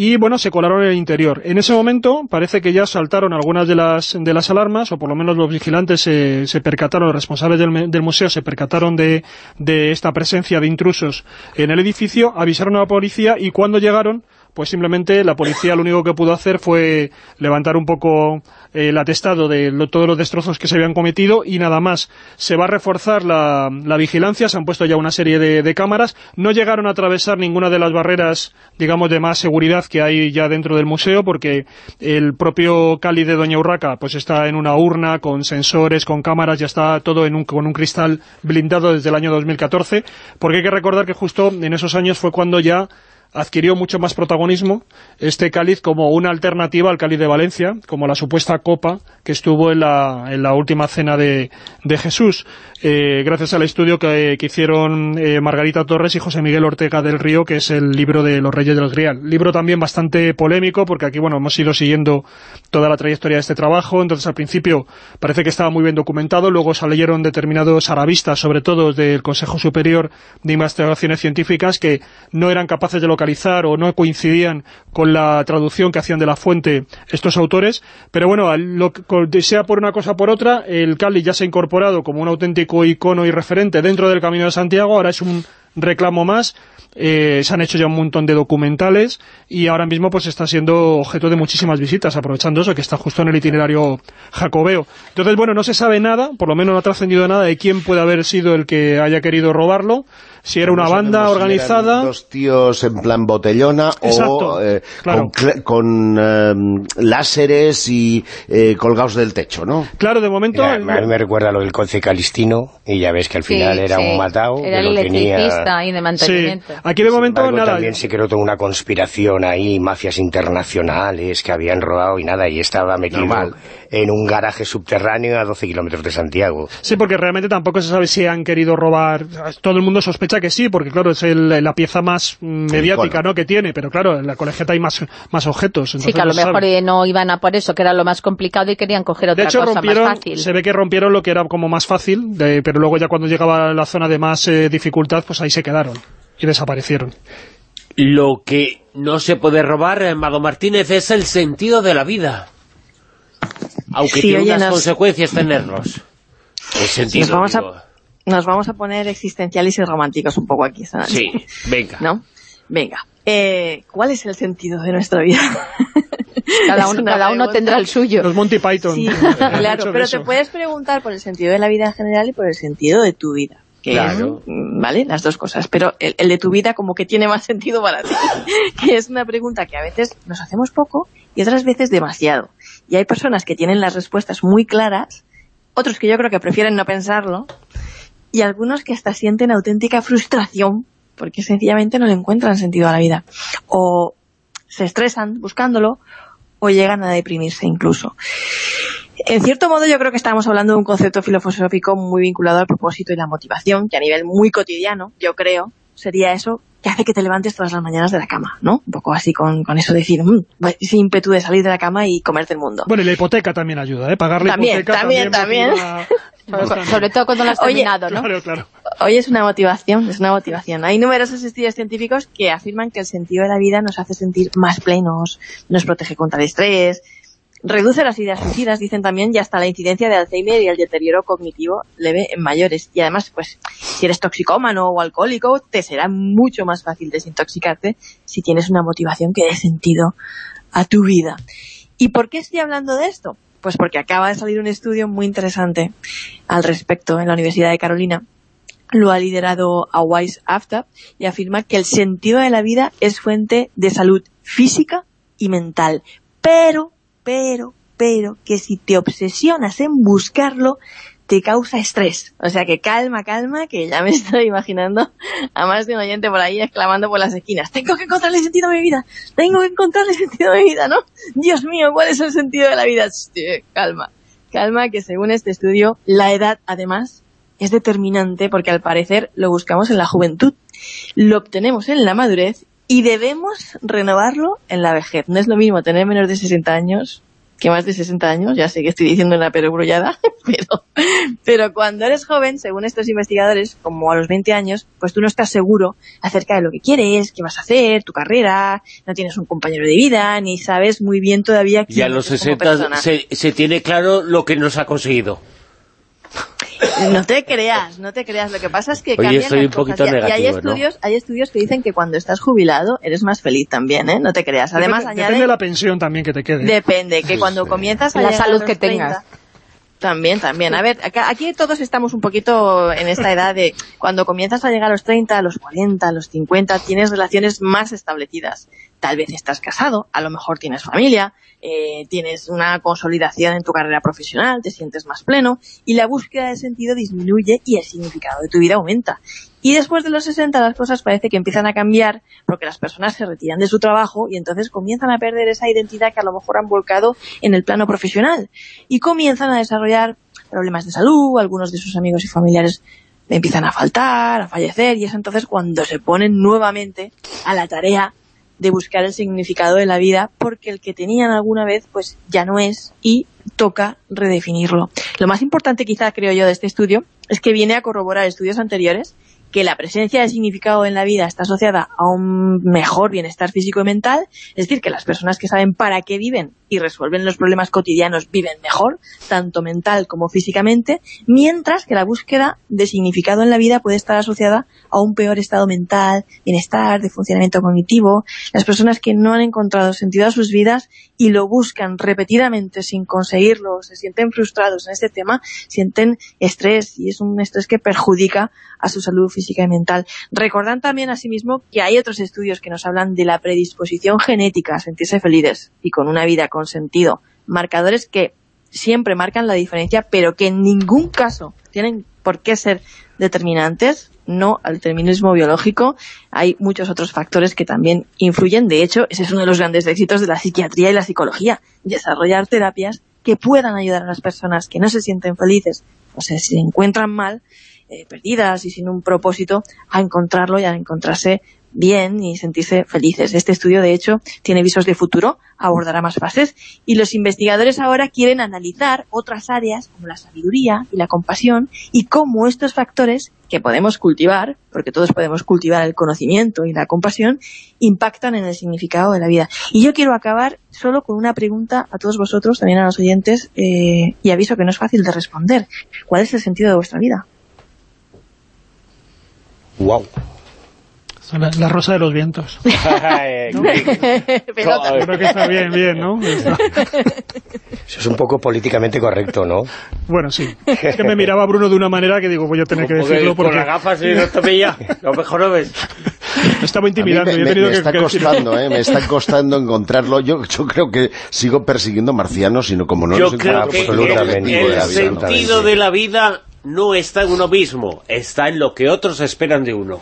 S5: y bueno, se colaron en el interior. En ese momento parece que ya saltaron algunas de las, de las alarmas, o por lo menos los vigilantes se, se percataron, los responsables del, del, museo se percataron de, de esta presencia de intrusos en el edificio, avisaron a la policía y cuando llegaron pues simplemente la policía lo único que pudo hacer fue levantar un poco eh, el atestado de todos los destrozos que se habían cometido y nada más. Se va a reforzar la, vigilancia, se han puesto ya una serie de, cámaras, no llegaron a atravesar ninguna de las barreras, digamos, de más seguridad que hay ya dentro del museo, porque el propio Cali de Doña Urraca pues está en una urna con sensores, con cámaras, ya está todo en un, con un cristal blindado desde el año 2014, porque hay que recordar que justo en esos años fue cuando ya adquirió mucho más protagonismo este cáliz como una alternativa al cáliz de Valencia, como la supuesta copa que estuvo en la, en la última cena de, Jesús, eh, gracias al estudio que, hicieron eh, Margarita Torres y José Miguel Ortega del Río, que es el libro de los Reyes del Grial. Libro también bastante polémico, porque aquí bueno hemos ido siguiendo toda la trayectoria de este trabajo, entonces al principio parece que estaba muy bien documentado, luego salieron determinados arabistas, sobre todo del Consejo Superior de Investigaciones Científicas, que no eran capaces de localizar o no coincidían con la traducción que hacían de la fuente estos autores, pero bueno, lo, sea por una cosa o por otra, el Cali ya se ha incorporado como un auténtico icono y referente dentro del Camino de Santiago, ahora es un reclamo más, eh, se han hecho ya un montón de documentales y ahora mismo pues está siendo objeto de muchísimas visitas, aprovechando eso, que está justo en el itinerario jacobeo. Entonces, bueno, no se sabe nada, por lo menos no ha trascendido nada de quién puede haber sido el que haya querido robarlo, si era una banda organizada...
S4: dos tíos en plan botellona o eh, con, em, láseres y eh, colgados del techo, ¿no?
S5: Claro, de momento...
S6: a mí me recuerda lo del Conce Calistino y ya ves que al final era un matado.
S3: Era el electricista y de mantenimiento.
S5: Aquí de momento nada.
S6: También se creó toda una conspiración ahí, mafias internacionales que habían robado y nada, y estaba metido en un garaje subterráneo a 12 kilómetros de Santiago.
S5: Sí, porque realmente tampoco se sabe si han querido robar. Todo el mundo sospecha que sí, porque claro, es la pieza más mediática ¿no? que tiene, pero claro, en la colegiata hay más, más objetos.
S3: Sí, que a lo mejor eh, no iban a por eso, que era lo más complicado y querían coger otra
S5: de hecho,
S3: cosa
S5: más
S3: fácil.
S5: Se ve que rompieron lo que era como más fácil, pero luego ya cuando llegaba a la zona de más eh, dificultad, pues ahí se quedaron y desaparecieron.
S1: Lo que no se puede robar, eh, Mado Martínez, es el sentido de la vida. Aunque tiene unas consecuencias tenerlos. El sentido,
S2: nos vamos, a, nos vamos a poner existenciales y románticos un poco aquí.
S1: Sí, venga.
S2: ¿No? Venga. Eh, ¿Cuál es el sentido de nuestra vida? *laughs*
S3: Cada uno, cada uno tendrá el suyo.
S5: Los Monty Python.
S2: Sí, *laughs* claro, pero te puedes preguntar por el sentido de la vida en general y por el sentido de tu vida claro. Mm, ¿vale? Las dos cosas. Pero el, de tu vida como que tiene más sentido para ti. *laughs* que es una pregunta que a veces nos hacemos poco y otras veces demasiado. Y hay personas que tienen las respuestas muy claras, otros que yo creo que prefieren no pensarlo, y algunos que hasta sienten auténtica frustración porque sencillamente no le encuentran sentido a la vida. O se estresan buscándolo, o llegan a deprimirse incluso. En cierto modo yo creo que estamos hablando de un concepto filosófico muy vinculado al propósito y la motivación, que a nivel muy cotidiano, yo creo, sería eso que hace que te levantes todas las mañanas de la cama, ¿no? Un poco así con, con eso de decir, mmm, ese ímpetu de salir de la cama y comerte el mundo.
S5: Bueno, y la hipoteca también ayuda, ¿eh? Pagar la
S2: También,
S5: hipoteca
S2: también, también.
S5: motiva bastante. *laughs*
S3: Sobre todo cuando lo has
S2: Oye,
S3: terminado, ¿no?
S5: Claro, claro.
S2: Hoy es una motivación, es una motivación. Hay numerosos estudios científicos que afirman que el sentido de la vida nos hace sentir más plenos, nos protege contra el estrés, reduce las ideas suicidas, dicen también, y hasta la incidencia de Alzheimer y el deterioro cognitivo leve en mayores. Y además, pues, si eres toxicómano o alcohólico, te será mucho más fácil desintoxicarte si tienes una motivación que dé sentido a tu vida. ¿Y por qué estoy hablando de esto? Pues porque acaba de salir un estudio muy interesante al respecto en la Universidad de Carolina. Lo ha liderado Awais Aftab y afirma que el sentido de la vida es fuente de salud física y mental. Pero, pero, pero, que si te obsesionas en buscarlo, te causa estrés. O sea que calma, calma, que ya me *laughs* estoy imaginando a más de un oyente por ahí exclamando por las esquinas. Tengo que encontrarle sentido a mi vida. Tengo que encontrarle sentido a mi vida, ¿no? Dios mío, ¿cuál es el sentido de la vida? Calma, calma, que según este estudio, la edad, además, es determinante porque al parecer lo buscamos en la juventud, lo obtenemos en la madurez y debemos renovarlo en la vejez. No es lo mismo tener menos de 60 años que más de 60 años, ya sé que estoy diciendo una perogrullada, *laughs* pero, pero cuando eres joven, según estos investigadores, como a los 20 años, pues tú no estás seguro acerca de lo que quieres, qué vas a hacer, tu carrera, no tienes un compañero de vida, ni sabes muy bien todavía quién
S1: Y a los
S2: eres como
S1: 60
S2: persona.
S1: se, se tiene claro lo que nos ha conseguido.
S2: No te creas, no te creas. Lo que pasa es que
S1: Oye,
S2: las
S1: un poquito
S2: cosas. Y- y hay estudios, hay estudios que dicen que cuando estás jubilado eres más feliz también, ¿eh? No te creas. Además,
S5: depende,
S2: añade...
S5: depende de la pensión también que te quede.
S2: Depende, que cuando comienzas a
S3: La
S2: llegar a
S3: salud que
S2: 30,
S3: tengas.
S2: También, también. A ver, acá- aquí todos estamos un poquito en esta edad de cuando comienzas a llegar a los 30, a los 40, a los 50, tienes relaciones más establecidas. Tal vez estás casado, a lo mejor tienes familia, eh, tienes una consolidación en tu carrera profesional, te sientes más pleno y la búsqueda de sentido disminuye y el significado de tu vida aumenta. Y después de los 60 las cosas parece que empiezan a cambiar porque las personas se retiran de su trabajo y entonces comienzan a perder esa identidad que a lo mejor han volcado en el plano profesional y comienzan a desarrollar problemas de salud, algunos de sus amigos y familiares empiezan a faltar, a fallecer y es entonces cuando se ponen nuevamente a la tarea de buscar el significado de la vida porque el que tenían alguna vez pues ya no es y toca redefinirlo. Lo más importante quizá creo yo de este estudio es que viene a corroborar estudios anteriores que la presencia del significado en la vida está asociada a un mejor bienestar físico y mental, es decir, que las personas que saben para qué viven y resuelven los problemas cotidianos viven mejor, tanto mental como físicamente, mientras que la búsqueda de significado en la vida puede estar asociada a un peor estado mental, bienestar, de funcionamiento cognitivo. Las personas que no han encontrado sentido a sus vidas y lo buscan repetidamente sin conseguirlo, se sienten frustrados en este tema, sienten estrés y es un estrés que perjudica a su salud física y mental. Recordan también asimismo que hay otros estudios que nos hablan de la predisposición genética a sentirse felices y con una vida con sentido. Marcadores que siempre marcan la diferencia, pero que en ningún caso tienen por qué ser determinantes, no al determinismo biológico. Hay muchos otros factores que también influyen. De hecho, ese es uno de los grandes éxitos de la psiquiatría y la psicología. Desarrollar terapias que puedan ayudar a las personas que no se sienten felices o se, se encuentran mal, eh, perdidas y sin un propósito, a encontrarlo y a encontrarse bien y sentirse felices. Este estudio, de hecho, tiene visos de futuro, abordará más fases, y los investigadores ahora quieren analizar otras áreas como la sabiduría y la compasión y cómo estos factores que podemos cultivar, porque todos podemos cultivar el conocimiento y la compasión, impactan en el significado de la vida. Y yo quiero acabar solo con una pregunta a todos vosotros, también a los oyentes, eh, y aviso que no es fácil de responder. ¿Cuál es el sentido de vuestra vida?
S6: Wow.
S5: La, la rosa de los vientos. *laughs* *laughs*
S2: Pelota.
S5: Creo que está bien, bien, ¿no? *laughs*
S6: Eso es un poco políticamente correcto, ¿no?
S5: Bueno, sí. Es que me miraba Bruno de una manera que digo, voy a tener que
S1: Porque
S5: decirlo
S1: con
S5: porque
S1: las gafas y no te veía. Lo mejor no ves.
S5: me estaba intimidando.
S4: me, me-
S5: tenido
S4: me está
S5: que
S4: costando, ¿eh? me está costando encontrarlo. Yo, yo creo que sigo persiguiendo marcianos, sino como no
S1: Yo
S4: los
S1: creo que
S4: el
S6: absolutamente,
S1: el
S4: la vida.
S1: sentido de la vida no está en uno mismo, está en lo que otros esperan de uno.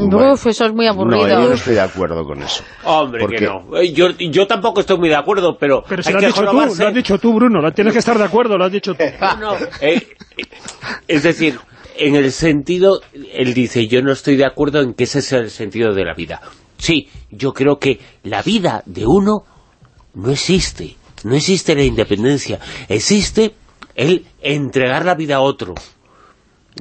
S3: Uf, eso es muy aburrido.
S4: No, yo no estoy de acuerdo con eso.
S1: Hombre,
S4: Porque-
S1: que no. Eh, Yo, yo tampoco estoy muy de acuerdo, pero,
S5: Pero si lo has dicho tú, lo has dicho tú, Bruno, lo- tienes que estar de acuerdo, lo has dicho tú.
S1: No, no, eh, eh, es decir, en el sentido, él dice, yo no estoy de acuerdo en que ese sea el sentido de la vida. Sí, yo creo que la vida de uno no existe. No existe la independencia. Existe el entregar la vida a otro.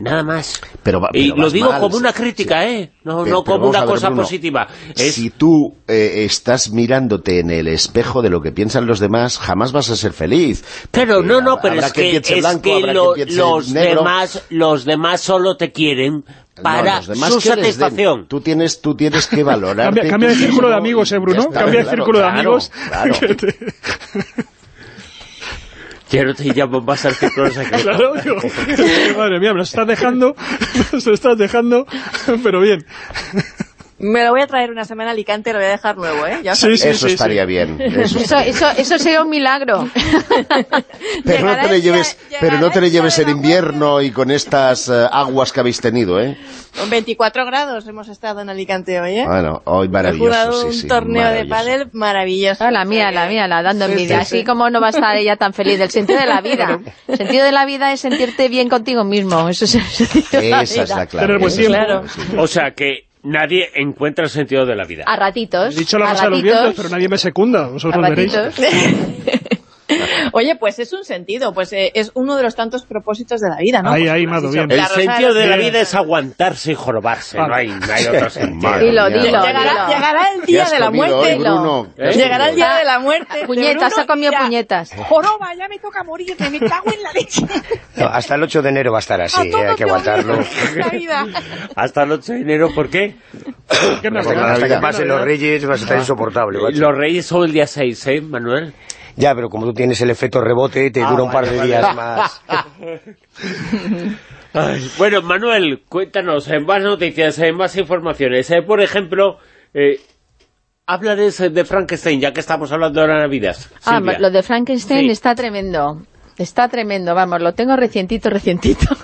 S1: Nada más.
S4: Pero
S1: y
S4: pero
S1: lo digo
S4: mal,
S1: como una crítica,
S4: sí.
S1: ¿eh? No,
S4: Pero-
S1: no
S4: pero
S1: como una
S4: ver,
S1: cosa
S4: Bruno,
S1: positiva. Es,
S4: Si tú eh, estás mirándote en el espejo de lo que piensan los demás, jamás vas a ser feliz.
S1: Claro,
S4: Porque
S1: no, no, pero es que, es
S4: blanco,
S1: que lo- los,
S4: negro.
S1: demás, los demás solo te quieren para
S4: No, los demás
S1: su satisfacción.
S4: Tú tienes, tú tienes que *laughs* valorar.
S5: Cambia, cambia de círculo de amigos, ¿eh, Bruno? Cambia de círculo de amigos.
S1: Ya no te llamo más al círculo secreto.
S5: Claro, digo, madre mía, me lo estás dejando, *laughs* me lo estás dejando, pero bien.
S2: Me lo voy a traer una semana a Alicante, lo voy a dejar nuevo, ¿eh? Ya
S5: Sí, sí,
S4: Eso
S5: sí,
S4: estaría bien. Eso
S3: Eso, eso, eso sería un milagro. *laughs*
S4: Pero no te le lleves, pero no te le lleves
S2: de
S4: en invierno y con estas eh, aguas que habéis tenido, ¿eh?
S2: Con 24 grados hemos estado en Alicante hoy, ¿eh?
S4: Bueno, hoy
S2: He
S4: maravilloso,
S2: jugado un torneo de pádel maravilloso.
S3: Ah, la mía, la mía, la dando
S2: Sí,
S3: envidia.
S2: sí,
S3: Así
S2: sí.
S3: como no va a estar ella tan feliz. El sentido de la *laughs* vida. El sentido de la vida es sentirte bien contigo mismo. Eso es el sentido de la
S4: Esa es
S3: vida.
S4: la esa es la clave, sí.
S1: O sea que nadie encuentra el sentido de la vida.
S3: A ratitos.
S5: He dicho la
S3: a
S5: de los
S3: ratitos,
S5: vientos, pero nadie me secunda.
S3: a
S5: Vosotros veréis.
S3: ratitos. *laughs* *laughs*
S2: Oye, pues es un sentido, pues eh, es uno de los tantos propósitos de la vida, ¿no?
S5: Ahí,
S2: Pues
S5: ahí, Mado, bien.
S1: El sentido de la vida es aguantarse y jorobarse, no hay, no hay otro sentido.
S3: Dilo,
S4: mía.
S3: dilo,
S2: Llegará,
S3: dilo.
S2: llegará el
S4: ¿Qué
S2: día de la muerte.
S4: hoy, Bruno?
S1: ¿Eh?
S4: ¿Qué has
S2: Llegará el día de la muerte.
S3: Puñetas, ha comido puñetas.
S2: Joroba, ya me toca morir, que me cago en la leche.
S6: No, hasta el 8 de enero va a estar así,
S2: A
S6: eh, hay que aguantarlo. *laughs*
S1: Hasta el 8 de enero, ¿por qué?
S5: ¿Qué me
S6: hasta que pasen los reyes va a estar insoportable. macho.
S1: Los reyes son el día 6, ¿eh, Manuel?
S6: Ya, pero como tú tienes el efecto rebote, te
S1: Ah,
S6: dura un par
S1: vale,
S6: de
S1: vale.
S6: días más. *laughs*
S1: Ay, bueno, Manuel, cuéntanos, en más noticias, en más informaciones. Eh, por ejemplo, eh, háblales de Frankenstein, ya que estamos hablando de la Navidad.
S3: Ah,
S1: Silvia.
S3: lo de Frankenstein
S1: Sí.
S3: está tremendo. Está tremendo, vamos, lo tengo recientito, recientito. *laughs*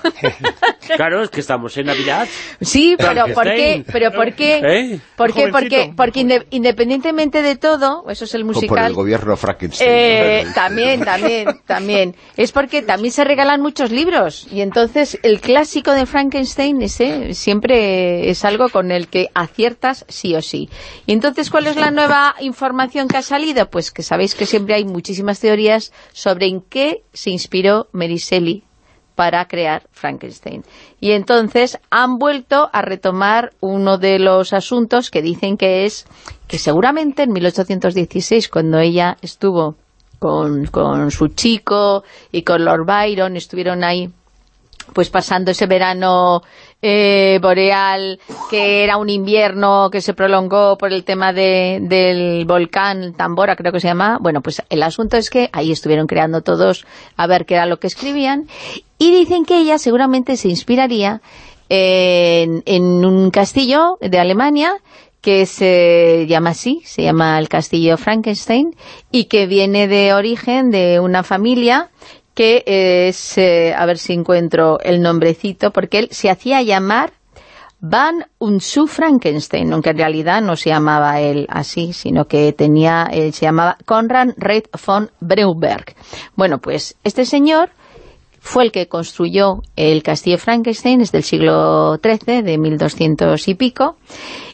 S1: Claro, es que estamos en Navidad.
S3: Sí, pero ¿por qué? Pero ¿por qué?
S1: ¿Eh?
S3: ¿Por qué? Porque, porque inde- independientemente de todo, eso es el
S4: O por el
S3: musical,
S4: gobierno Frankenstein.
S3: eh, *laughs* también, también, también. Es porque también se regalan muchos libros y entonces el clásico de Frankenstein ese siempre es algo con el que aciertas sí o sí. Y entonces, ¿cuál es la nueva información que ha salido? Pues que sabéis que siempre hay muchísimas teorías sobre en qué se inspiró Mary Shelley para crear Frankenstein. Y entonces han vuelto a retomar uno de los asuntos que dicen que es que seguramente en 1816, cuando ella estuvo con, con su chico y con Lord Byron, estuvieron ahí pues pasando ese verano eh, boreal, que era un invierno que se prolongó por el tema de, del volcán Tambora, creo que se llama. Bueno, pues el asunto es que ahí estuvieron creando todos a ver qué era lo que escribían y dicen que ella seguramente se inspiraría en, en un castillo de Alemania que se llama así, se llama el castillo Frankenstein y que viene de origen de una familia que es, eh, a ver si encuentro el nombrecito, porque él se hacía llamar Van Unsu Frankenstein, aunque en realidad no se llamaba él así, sino que tenía, él se llamaba Konrad Red von Breuberg. Bueno, pues este señor fue el que construyó el castillo Frankenstein, es del siglo XIII, de 1200 y pico,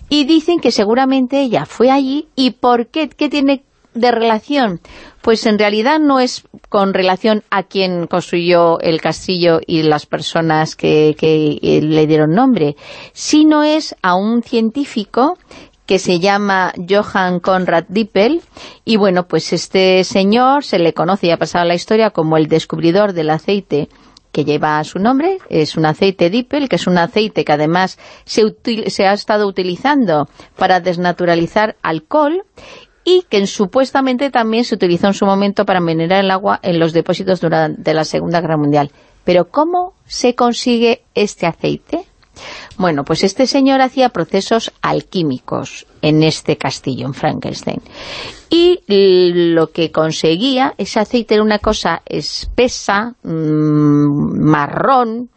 S3: y dicen que seguramente ella fue allí, ¿y por qué? ¿Qué tiene de relación? Pues en realidad no es con relación a quien construyó el castillo y las personas que, que le dieron nombre, sino es a un científico que se llama Johann Conrad Dippel. Y bueno, pues este señor se le conoce y ha pasado la historia como el descubridor del aceite que lleva su nombre, es un aceite Dippel, que es un aceite que además se, se ha estado utilizando para desnaturalizar alcohol y que supuestamente también se utilizó en su momento para minerar el agua en los depósitos durante la Segunda Guerra Mundial. Pero ¿cómo se consigue este aceite? Bueno, pues este señor hacía procesos alquímicos en este castillo, en Frankenstein. Y lo que conseguía, ese aceite era una cosa espesa, mm, marrón,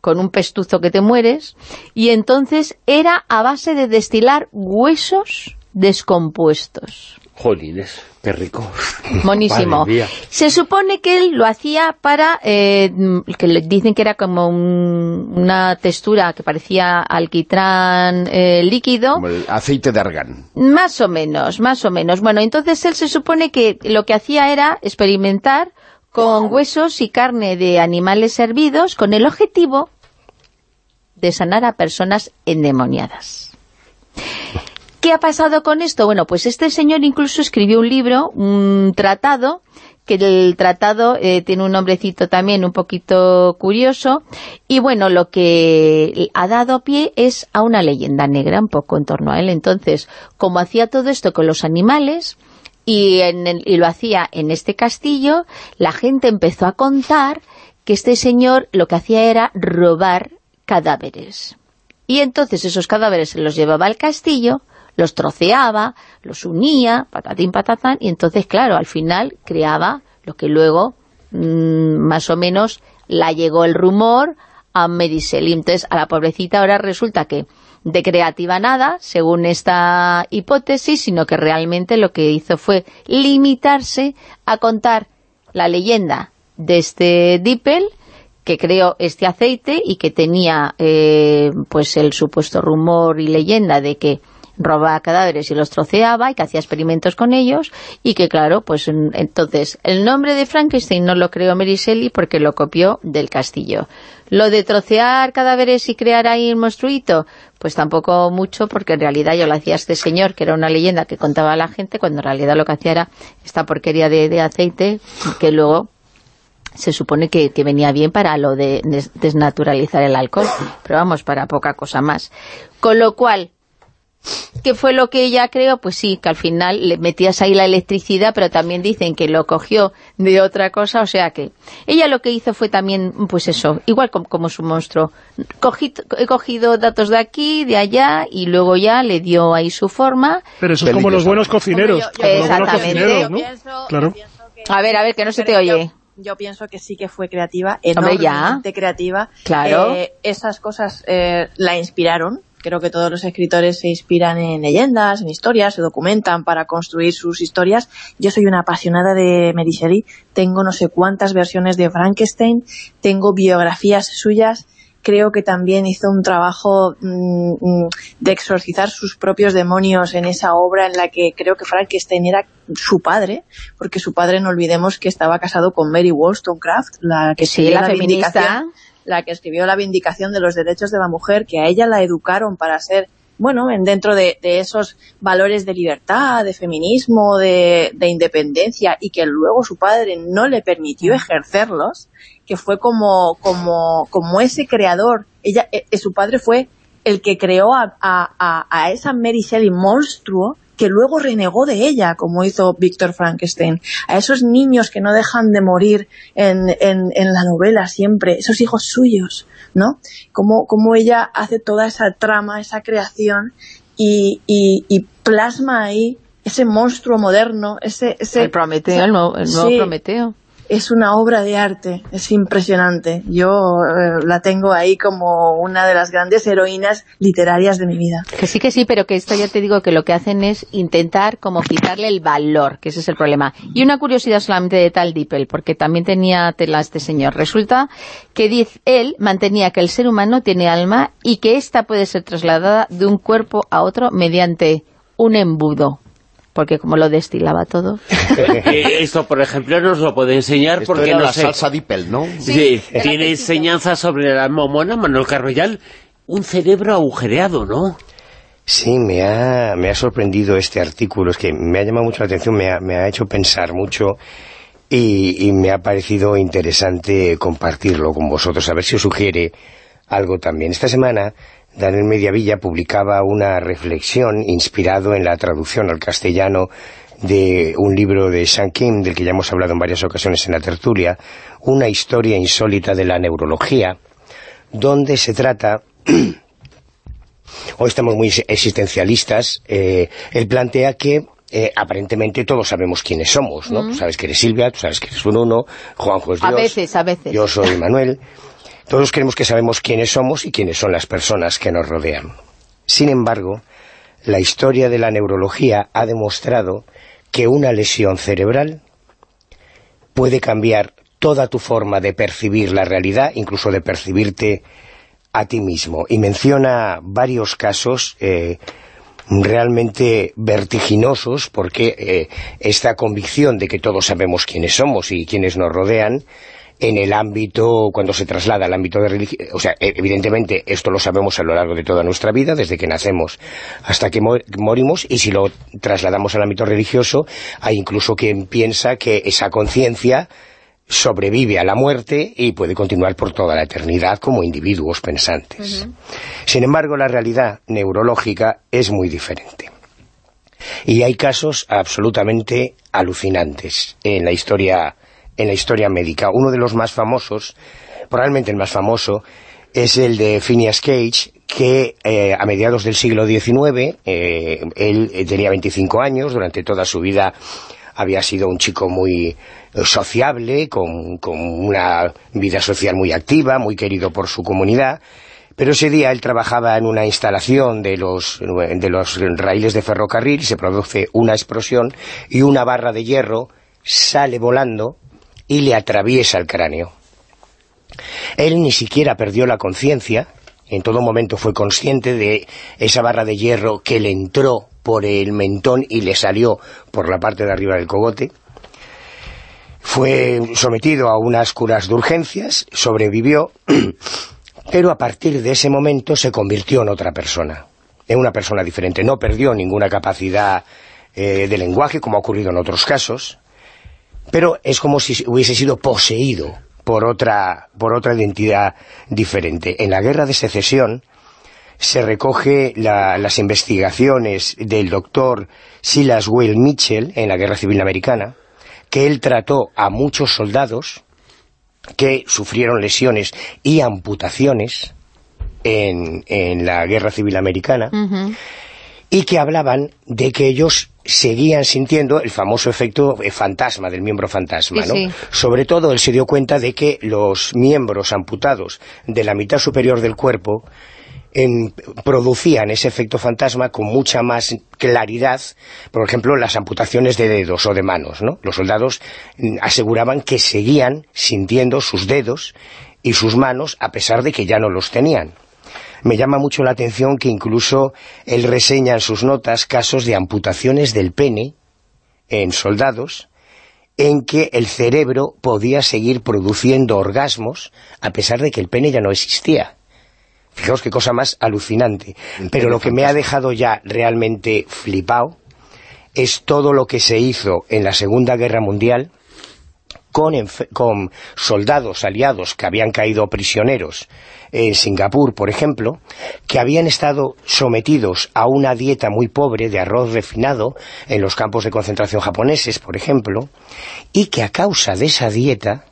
S3: con un pestuzo que te mueres, y entonces era a base de destilar huesos descompuestos.
S1: Jolines, qué rico. *laughs*
S3: Monísimo. Se supone que él lo hacía para, eh, que le dicen que era como una textura que parecía alquitrán eh, líquido.
S4: Como el aceite de argán.
S3: Más o menos, más o menos. Bueno, entonces él se supone que lo que hacía era experimentar con huesos y carne de animales hervidos con el objetivo de sanar a personas endemoniadas. ¿Qué ha pasado con esto? Bueno, pues este señor incluso escribió un libro, un tratado, que el tratado eh, tiene un nombrecito también un poquito curioso, y bueno, lo que ha dado pie es a una leyenda negra un poco en torno a él. Entonces, como hacía todo esto con los animales, y, y lo hacía en este castillo, la gente empezó a contar que este señor lo que hacía era robar cadáveres. Y entonces esos cadáveres se los llevaba al castillo, los troceaba, los unía, patatín patatán, y entonces, claro, al final creaba lo que luego, mm, más o menos, la llegó el rumor a Medicel. entonces, a la pobrecita ahora resulta que de creativa nada, según esta hipótesis, sino que realmente lo que hizo fue limitarse a contar la leyenda de este Dippel, que creó este aceite y que tenía eh, pues el supuesto rumor y leyenda de que robaba cadáveres y los troceaba y que hacía experimentos con ellos y que claro, pues entonces el nombre de Frankenstein no lo creó Mary Shelley porque lo copió del castillo. Lo de trocear cadáveres y crear ahí un monstruito, pues tampoco mucho porque en realidad ya lo hacía este señor que era una leyenda que contaba a la gente cuando en realidad lo que hacía era esta porquería de, aceite que luego se supone que, que, venía bien para lo de desnaturalizar el alcohol, pero vamos, para poca cosa más. Con lo cual, ¿Qué fue lo que ella creó? Pues sí, que al final le metías ahí la electricidad, pero también dicen que lo cogió de otra cosa, o sea que ella lo que hizo fue también, pues eso, igual como, su monstruo. he cogido datos de aquí, de allá, y luego ya le dio ahí su forma.
S5: Pero eso es como los buenos cocineros.
S3: exactamente.
S5: claro.
S3: a ver, a ver, que no se te oye
S2: yo pienso que sí que fue creativa, enormemente creativa.
S3: Claro.
S2: Eh, esas cosas eh, la inspiraron, Creo que todos los escritores se inspiran en leyendas, en historias, se documentan para construir sus historias. Yo soy una apasionada de Mary Shelley, tengo no sé cuántas versiones de Frankenstein, tengo biografías suyas, creo que también hizo un trabajo mm, mm, de exorcizar sus propios demonios en esa obra en la que creo que Frankenstein era su padre, porque su padre no olvidemos que estaba casado con Mary Wollstonecraft, la que
S3: sí, la, feminista
S2: la que escribió la Vindicación de los Derechos de la Mujer, que a ella la educaron para ser, bueno, dentro de, esos valores de libertad, de feminismo, de, independencia, y que luego su padre no le permitió ejercerlos, que fue como, como, como ese creador, ella, eh, eh, su padre fue el que creó a, a, a esa Mary Shelley monstruo que luego renegó de ella, como hizo Víctor Frankenstein. A esos niños que no dejan de morir en, en, la novela siempre, esos hijos suyos, ¿no? Como, como ella hace toda esa trama, esa creación y, y, plasma ahí ese monstruo moderno, ese... ese
S3: el Prometeo, el nuevo, Prometeo
S2: es una obra de arte, es impresionante. Yo eh, la tengo ahí como una de las grandes heroínas literarias de mi vida.
S3: Que sí, que sí, pero que esto ya te digo que lo que hacen es intentar como quitarle el valor, que ese es el problema. Y una curiosidad solamente de tal Dippel, porque también tenía tela este señor. Resulta que dice, él mantenía que el ser humano tiene alma y que ésta puede ser trasladada de un cuerpo a otro mediante un embudo porque como lo destilaba todo. *laughs*
S1: Eh, esto, por ejemplo, nos lo puede enseñar porque no
S4: la salsa Dippel, ¿no?
S1: Sí, tiene enseñanzas sobre la momona, Manuel Carroyal, un cerebro agujereado, ¿no?
S6: Sí, me ha, me ha sorprendido este artículo, es que me ha llamado mucho la atención, me ha, me ha hecho pensar mucho y, y, me ha parecido interesante compartirlo con vosotros, a ver si os sugiere algo también. Esta semana Daniel Mediavilla publicaba una reflexión inspirado en la traducción al castellano de un libro de Sean Kim, del que ya hemos hablado en varias ocasiones en la tertulia, una historia insólita de la neurología, donde se trata... *clears throat* Hoy estamos muy existencialistas. Eh, él plantea que eh, aparentemente todos sabemos quiénes somos, ¿no? Tú sabes que eres Silvia, tú sabes que eres Bruno, Juanjo es Dios.
S3: A veces, a veces.
S6: Yo soy Manuel *laughs* Todos creemos que sabemos quiénes somos y quiénes son las personas que nos rodean. Sin embargo, la historia de la neurología ha demostrado que una lesión cerebral puede cambiar toda tu forma de percibir la realidad, incluso de percibirte a ti mismo. Y menciona varios casos eh, realmente vertiginosos porque eh, esta convicción de que todos sabemos quiénes somos y quiénes nos rodean en el ámbito, cuando se traslada al ámbito de religión, o sea, e, evidentemente esto lo sabemos a lo largo de toda nuestra vida, desde que nacemos hasta que morimos, y si lo trasladamos al ámbito religioso, hay incluso quien piensa que esa conciencia sobrevive a la muerte y puede continuar por toda la eternidad como individuos pensantes. Sin embargo, la realidad neurológica es muy diferente. Y hay casos absolutamente alucinantes en la historia en la historia médica. Uno de los más famosos, probablemente el más famoso, es el de Phineas Cage, que eh, a mediados del siglo XIX, eh, él eh, tenía 25 años, durante toda su vida había sido un chico muy sociable, con, una vida social muy activa, muy querido por su comunidad, pero ese día él trabajaba en una instalación de los, de los raíles de ferrocarril, se produce una explosión y una barra de hierro sale volando y le atraviesa el cráneo. Él ni siquiera perdió la conciencia, en todo momento fue consciente de esa barra de hierro que le entró por el mentón y le salió por la parte de arriba del cogote. Fue sometido a unas curas de urgencias, sobrevivió, *clears throat* pero a partir de ese momento se convirtió en otra persona, en una persona diferente. No perdió ninguna capacidad eh, de lenguaje, como ha ocurrido en otros casos, pero es como si hubiese sido poseído por otra, por otra identidad diferente. En la guerra de secesión se recoge las investigaciones del doctor Silas Will Mitchell en la Guerra Civil Americana, que él trató a muchos soldados que sufrieron lesiones y amputaciones en, en la Guerra Civil Americana, y que hablaban de que ellos seguían sintiendo el famoso efecto eh, fantasma, del miembro fantasma, ¿no? Sobre todo él se dio cuenta de que los miembros amputados de la mitad superior del cuerpo producían ese efecto fantasma con mucha más claridad, por ejemplo, las amputaciones de dedos o de manos, ¿no? Los soldados mm, aseguraban que seguían sintiendo sus dedos y sus manos a pesar de que ya no los tenían me llama mucho la atención que incluso él reseña en sus notas casos de amputaciones del pene en soldados en que el cerebro podía seguir produciendo orgasmos a pesar de que el pene ya no existía. Fijaos qué cosa más alucinante. Pero lo que me ha dejado ya realmente flipado es todo lo que se hizo en la Segunda Guerra Mundial con, soldados aliados que habían caído prisioneros en Singapur, por ejemplo, que habían estado sometidos a una dieta muy pobre de arroz refinado en los campos de concentración japoneses, por ejemplo, y que a causa de esa dieta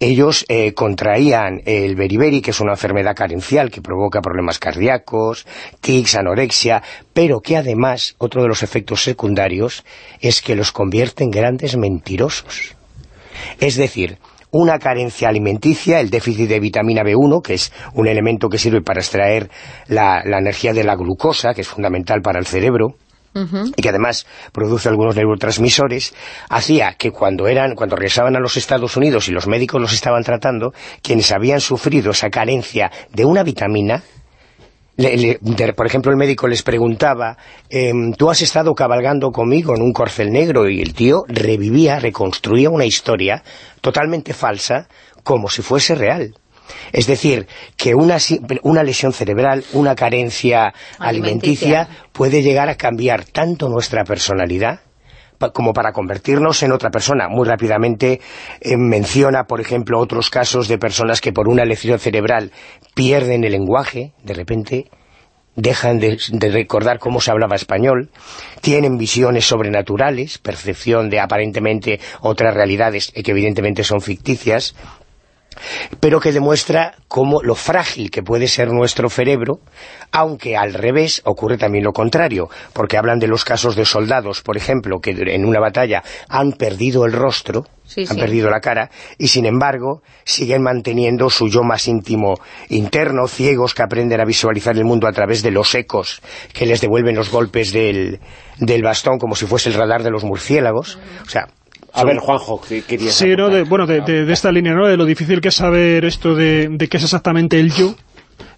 S6: ellos eh, contraían el beriberi, que es una enfermedad carencial que provoca problemas cardíacos, tics, anorexia, pero que además, otro de los efectos secundarios, es que los convierte en grandes mentirosos. Es decir, una carencia alimenticia, el déficit de vitamina B1, que es un elemento que sirve para extraer la, energía de la glucosa, que es fundamental para el cerebro, y que además produce algunos neurotransmisores, hacía que cuando eran cuando regresaban a los Estados Unidos y los médicos los estaban tratando, quienes habían sufrido esa carencia de una vitamina, por ejemplo, el médico les preguntaba, em, tú has estado cabalgando conmigo en un corcel negro y el tío revivía, reconstruía una historia totalmente falsa como si fuese real. Es decir, que una, una lesión cerebral, una carencia alimenticia puede llegar a cambiar tanto nuestra personalidad como para convertirnos en otra persona. Muy rápidamente eh, menciona, por ejemplo, otros casos de personas que por una lesión cerebral pierden el lenguaje, de repente dejan de, recordar cómo se hablaba español, tienen visiones sobrenaturales, percepción de aparentemente otras realidades que evidentemente son ficticias, pero que demuestra cómo lo frágil que puede ser nuestro cerebro, aunque al revés ocurre también lo contrario, porque hablan de los casos de soldados, por ejemplo, que en una batalla han perdido el rostro, han perdido la cara, y sin embargo siguen manteniendo su yo más íntimo interno, ciegos que aprenden a visualizar el mundo a través de los ecos que les devuelven los golpes del, del bastón como si fuese el radar de los murciélagos. O sea,
S1: a ver, Juanjo, ¿qué querías
S5: Sí, no, de, bueno, de, de, esta línea, ¿no? De lo difícil que es saber esto de, de qué es exactamente el yo,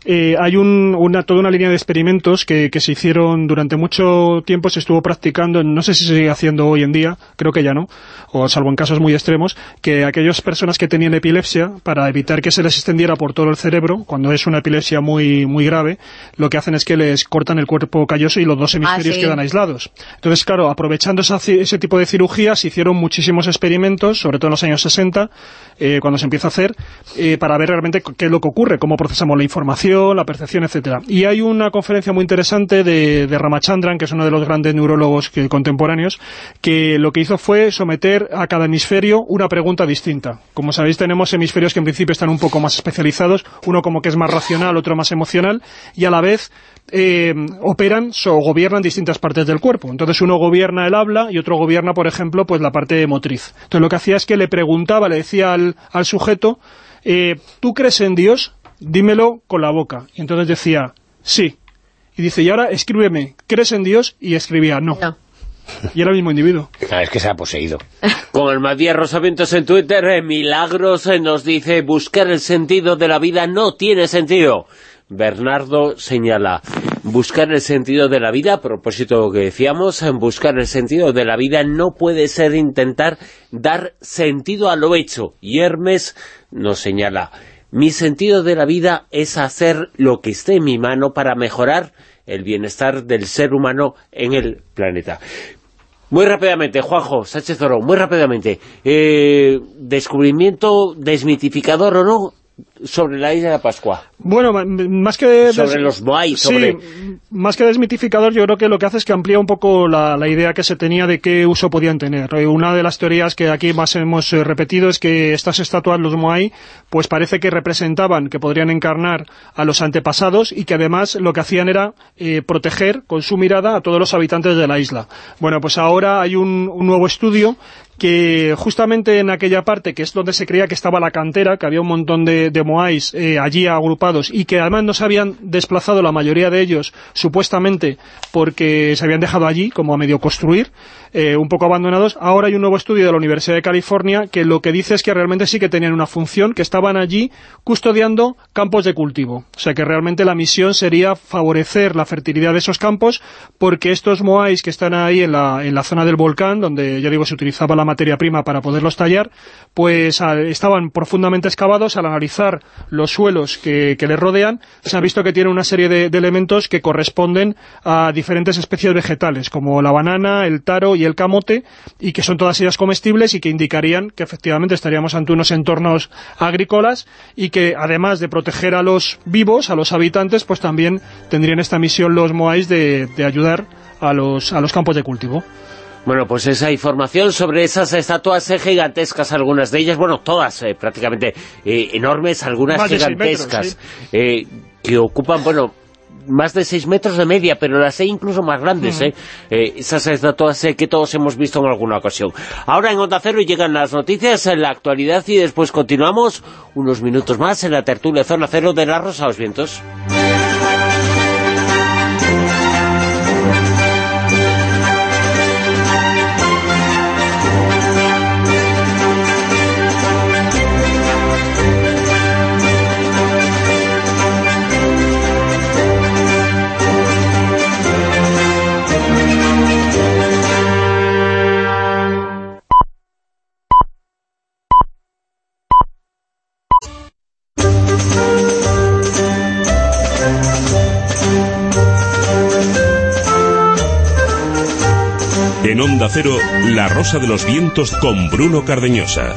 S5: eh, hay una, toda una línea de experimentos que, se hicieron durante mucho tiempo, se estuvo practicando, no sé si se sigue haciendo hoy en día, creo que ya no, o salvo en casos muy extremos, que aquellas personas que tenían epilepsia, para evitar que se les extendiera por todo el cerebro, cuando es una epilepsia muy, muy grave, lo que hacen es que les cortan el cuerpo calloso y los dos hemisferios ah, quedan aislados. Entonces, claro, aprovechando ese tipo de cirugías, se hicieron muchísimos experimentos, sobre todo en los años 60, eh, cuando se empieza a hacer, eh, para ver realmente qué es lo que ocurre, cómo procesamos la información, la percepción, etcétera. Y hay una conferencia muy interesante de, Ramachandran, que es uno de los grandes neurólogos contemporáneos, que lo que hizo fue someter a cada hemisferio una pregunta distinta. Como sabéis, tenemos hemisferios que en principio están un poco más especializados, uno como que es más racional, otro más emocional, y a la vez eh, operan o gobiernan distintas partes del cuerpo. Entonces uno gobierna el habla y otro gobierna, por ejemplo, pues la parte motriz. Entonces lo que hacía es que le preguntaba, le decía al, al sujeto, eh, ¿tú crees en Dios? Dímelo con la boca. Y entonces decía, sí. Y dice, y ahora escríbeme, ¿crees en Dios? Y escribía, no. Y era el mismo individuo.
S6: es que se ha poseído. *laughs*
S1: Con el Matías Rosavientos en Twitter, eh, Milagros eh, nos dice, buscar el sentido de la vida no tiene sentido. Bernardo señala, buscar el sentido de la vida, a propósito de lo que decíamos, buscar el sentido de la vida no puede ser intentar dar sentido a lo hecho. Y Hermes nos señala, mi sentido de la vida es hacer lo que esté en mi mano para mejorar el bienestar del ser humano en el planeta. Muy rápidamente, Juanjo, Sánchez Oro, muy rápidamente. Eh, ¿Descubrimiento desmitificador o no sobre la isla de Pascua.
S5: Bueno, más que...
S1: Sobre los Moai, sobre...
S5: más que desmitificador, yo creo que lo que hace es que amplía un poco la, idea que se tenía de qué uso podían tener. Eh, una de las teorías que aquí más hemos eh, repetido es que estas estatuas, los Moai, pues parece que representaban, que podrían encarnar a los antepasados y que además lo que hacían era eh, proteger con su mirada a todos los habitantes de la isla. Bueno, pues ahora hay un, un nuevo estudio que justamente en aquella parte, que es donde se creía que estaba la cantera, que había un montón de, moáis eh, allí agrupados, y que además no se habían desplazado la mayoría de ellos, supuestamente porque se habían dejado allí, como a medio construir, eh, un poco abandonados. Ahora hay un nuevo estudio de la Universidad de California que lo que dice es que realmente sí que tenían una función, que estaban allí custodiando campos de cultivo. O sea que realmente la misión sería favorecer la fertilidad de esos campos, porque estos moáis que están ahí en la, en la zona del volcán, donde ya digo se utilizaba la materia prima para poderlos tallar, pues estaban profundamente excavados. Al analizar los suelos que, les rodean, se ha visto que tienen una serie de, elementos que corresponden a diferentes especies vegetales, como la banana, el taro y el camote, y que son todas ellas comestibles y que indicarían que efectivamente estaríamos ante unos entornos agrícolas y que además de proteger a los vivos, a los habitantes, pues también tendrían esta misión los moais de, de ayudar a los, a los campos de cultivo.
S1: Bueno, pues esa información sobre esas estatuas gigantescas, algunas de ellas, bueno, todas eh, prácticamente eh, enormes, algunas gigantescas, eh, que ocupan, bueno, más de 6 metros de media, pero las hay incluso más grandes, ¿eh? esas estatuas que todos hemos visto en alguna ocasión. Ahora en Onda Cero llegan las noticias, en la actualidad, y después continuamos unos minutos más en la tertulia Zona Cero de la Rosa los Vientos.
S7: En Onda Cero, La Rosa de los Vientos con Bruno Cardeñosa.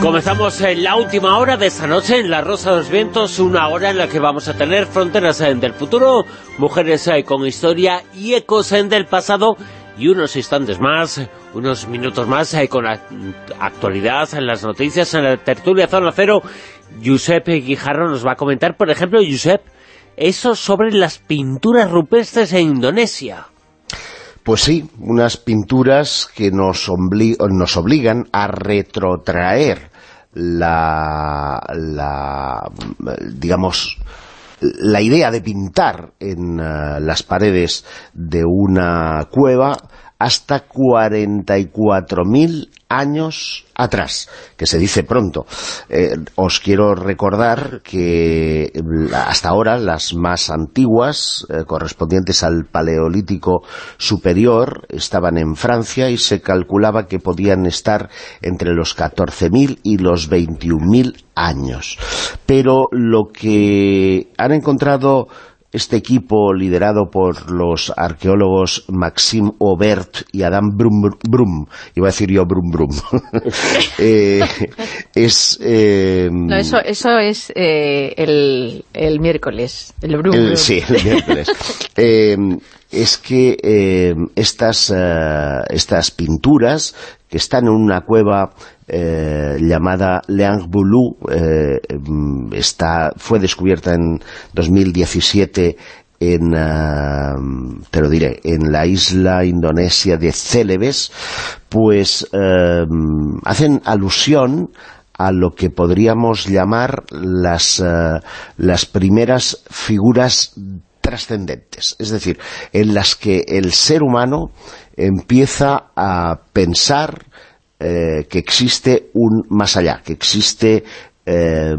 S1: Comenzamos en la última hora de esta noche en La Rosa de los Vientos, una hora en la que vamos a tener fronteras del futuro, mujeres eh, con historia y ecos en del pasado y unos instantes más, unos minutos más eh, con actualidad en las noticias en la tertulia Zona Cero. Giuseppe Guijarro nos va a comentar, por ejemplo, Giuseppe, eso sobre las pinturas rupestres en Indonesia.
S4: Pues sí, unas pinturas que nos, obligan a retrotraer la, la digamos, la idea de pintar en uh, las paredes de una cueva hasta 44.000 años atrás, que se dice pronto. Eh, os quiero recordar que hasta ahora las más antiguas, eh, correspondientes al Paleolítico Superior, estaban en Francia y se calculaba que podían estar entre los 14.000 y los 21.000 años. Pero lo que han encontrado este equipo liderado por los arqueólogos Maxime Aubert y Adam Brum Brum, iba a decir yo Brum Brum, *laughs* eh, es...
S3: Eh, no, eso, eso es eh, el, el, miércoles, el Brum Brum.
S4: Sí, el miércoles. *laughs* es que estas, estas pinturas que están en una cueva eh, llamada Leang Bulu, eh, mm, está, fue descubierta en 2017 en, uh, te lo diré, en la isla indonesia de Celebes, pues uh, hacen alusión a lo que podríamos llamar las, las primeras figuras trascendentes, es decir, en las que el ser humano empieza a pensar eh, que existe un más allá, que existe eh,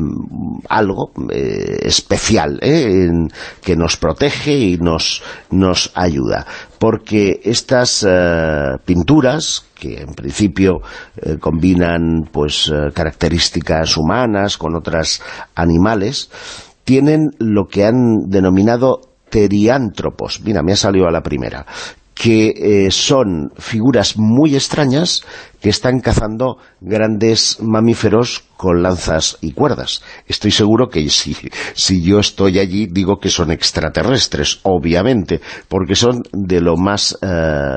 S4: algo eh, especial que nos protege y nos, nos ayuda. Porque estas pinturas, que en principio combinan pues características humanas con otras animales, tienen lo que han denominado Mira, me ha salido a la primera que son figuras muy extrañas que están cazando grandes mamíferos con lanzas y cuerdas. Estoy seguro que si, si yo estoy allí digo que son extraterrestres, obviamente, porque son de lo más eh,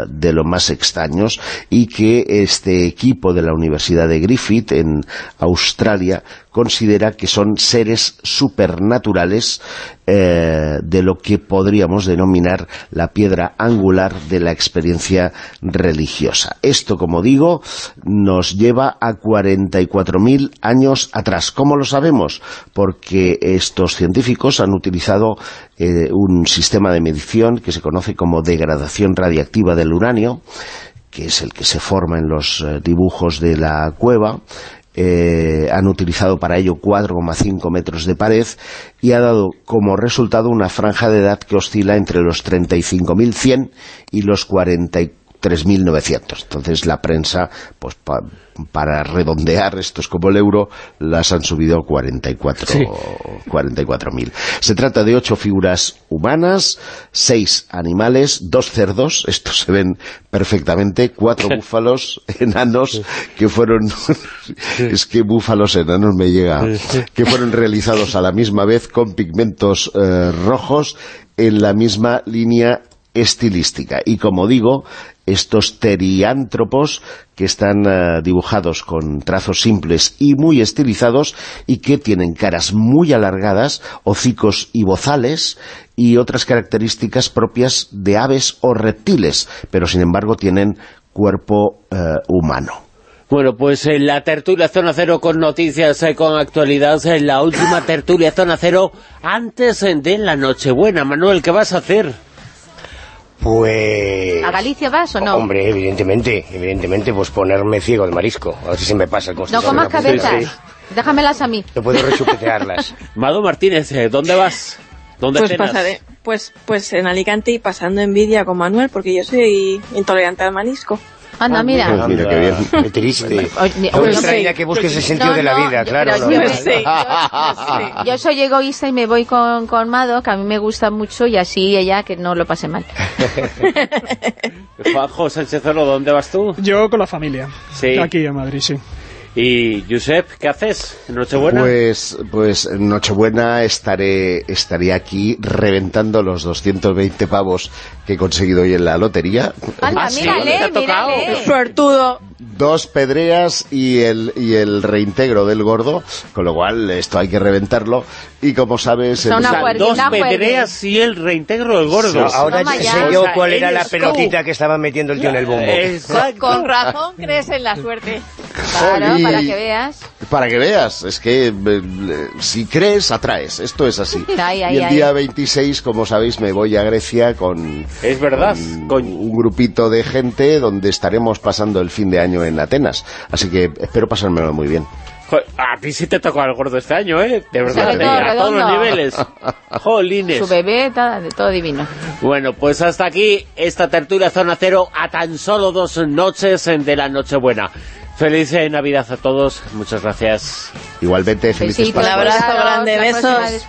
S4: de lo más extraños y que este equipo de la Universidad de Griffith en Australia considera que son seres supernaturales eh, de lo que podríamos denominar la piedra angular de la experiencia religiosa. Esto, como digo, nos lleva a 44.000 años atrás. ¿Cómo lo sabemos? Porque estos científicos han utilizado eh, un sistema de medición que se conoce como degradación radiactiva del uranio, que es el que se forma en los eh, dibujos de la cueva, eh, han utilizado para ello 4,5 metros de pared y ha dado como resultado una franja de edad que oscila entre los 35.100 y los 44 3.900. Entonces la prensa, pues para redondear, esto es como el euro, las han subido a 44.000. Se trata de ocho figuras humanas, seis animales, dos cerdos, estos se ven perfectamente, cuatro *laughs* búfalos enanos que fueron, *laughs* es que búfalos enanos me llega, que fueron realizados a la misma vez con pigmentos eh, rojos en la misma línea estilística. Y como digo, estos teriántropos que están eh, dibujados con trazos simples y muy estilizados y que tienen caras muy alargadas, hocicos y bozales y otras características propias de aves o reptiles, pero sin embargo tienen cuerpo eh, humano.
S1: Bueno, pues en la tertulia Zona Cero con noticias, eh, con actualidad, en la última tertulia Zona Cero antes de la Nochebuena. Manuel, ¿qué vas a hacer?
S6: Pues...
S3: ¿A Galicia vas o no?
S6: Hombre, evidentemente, evidentemente, pues ponerme ciego de marisco. A ver si se me pasa el
S3: No comas cabezas, déjamelas a mí.
S6: No puedo rechupetearlas. *laughs*
S1: Mado Martínez, eh, ¿dónde vas? ¿Dónde
S2: pues pasaré, pues, pues en Alicante y pasando envidia con Manuel, porque yo soy intolerante al marisco.
S3: Anda, mira.
S4: mira qué bien.
S6: Qué triste. No extraña que busques el sentido de la vida, claro. *laughs*
S3: Yo, soy egoísta y me voy con, con Mado, que a mí me gusta mucho, y así ella que no lo pase mal. *laughs*
S1: Juanjo Sánchez Oro, ¿dónde vas tú?
S5: Yo con la familia. ¿Sí? Aquí en Madrid, sí.
S1: Y, Josep, ¿qué haces en Nochebuena?
S4: Pues, pues en Nochebuena estaré, estaré aquí reventando los 220 pavos que he conseguido hoy en la lotería.
S3: Anda,
S1: Ah, sí,
S3: mírale,
S1: ¿te ha tocado?
S3: mírale.
S2: Suertudo.
S4: Dos pedreas y el, y el reintegro del gordo, con lo cual esto hay que reventarlo. Y como sabes... El-
S1: O sea, dos
S3: una juerga.
S1: pedreas y el reintegro del gordo.
S6: No, ahora
S3: Toma
S6: sé
S3: ya.
S6: yo
S1: O sea,
S6: cuál era la pelotita
S1: tú.
S6: que estaba metiendo el tío en el bombo.
S1: Exacto.
S2: Con razón crees en la suerte. *laughs*
S3: Claro,
S4: Y-
S3: para que veas.
S4: Para que veas, es que eh, si crees, atraes, esto es así. *laughs*
S3: Ay, ay,
S4: y el
S3: ay.
S4: día 26, como sabéis, me voy a Grecia con,
S1: Es verdad,
S4: con
S1: con-
S4: un grupito de gente donde estaremos pasando el fin de año en Atenas. Así que espero pasármelo muy bien.
S1: A ti sí te tocó el gordo este año, ¿eh? De verdad,
S3: Sale
S1: ¿eh?
S3: todo
S1: a todos los niveles. *laughs* Jolines.
S3: Su bebé, todo divino.
S1: Bueno, pues hasta aquí esta tertulia Zona Cero a tan solo dos noches de la Nochebuena. Feliz eh, Navidad a todos, muchas gracias.
S4: Igualmente, felices
S3: sí,
S2: Un abrazo grande, besos.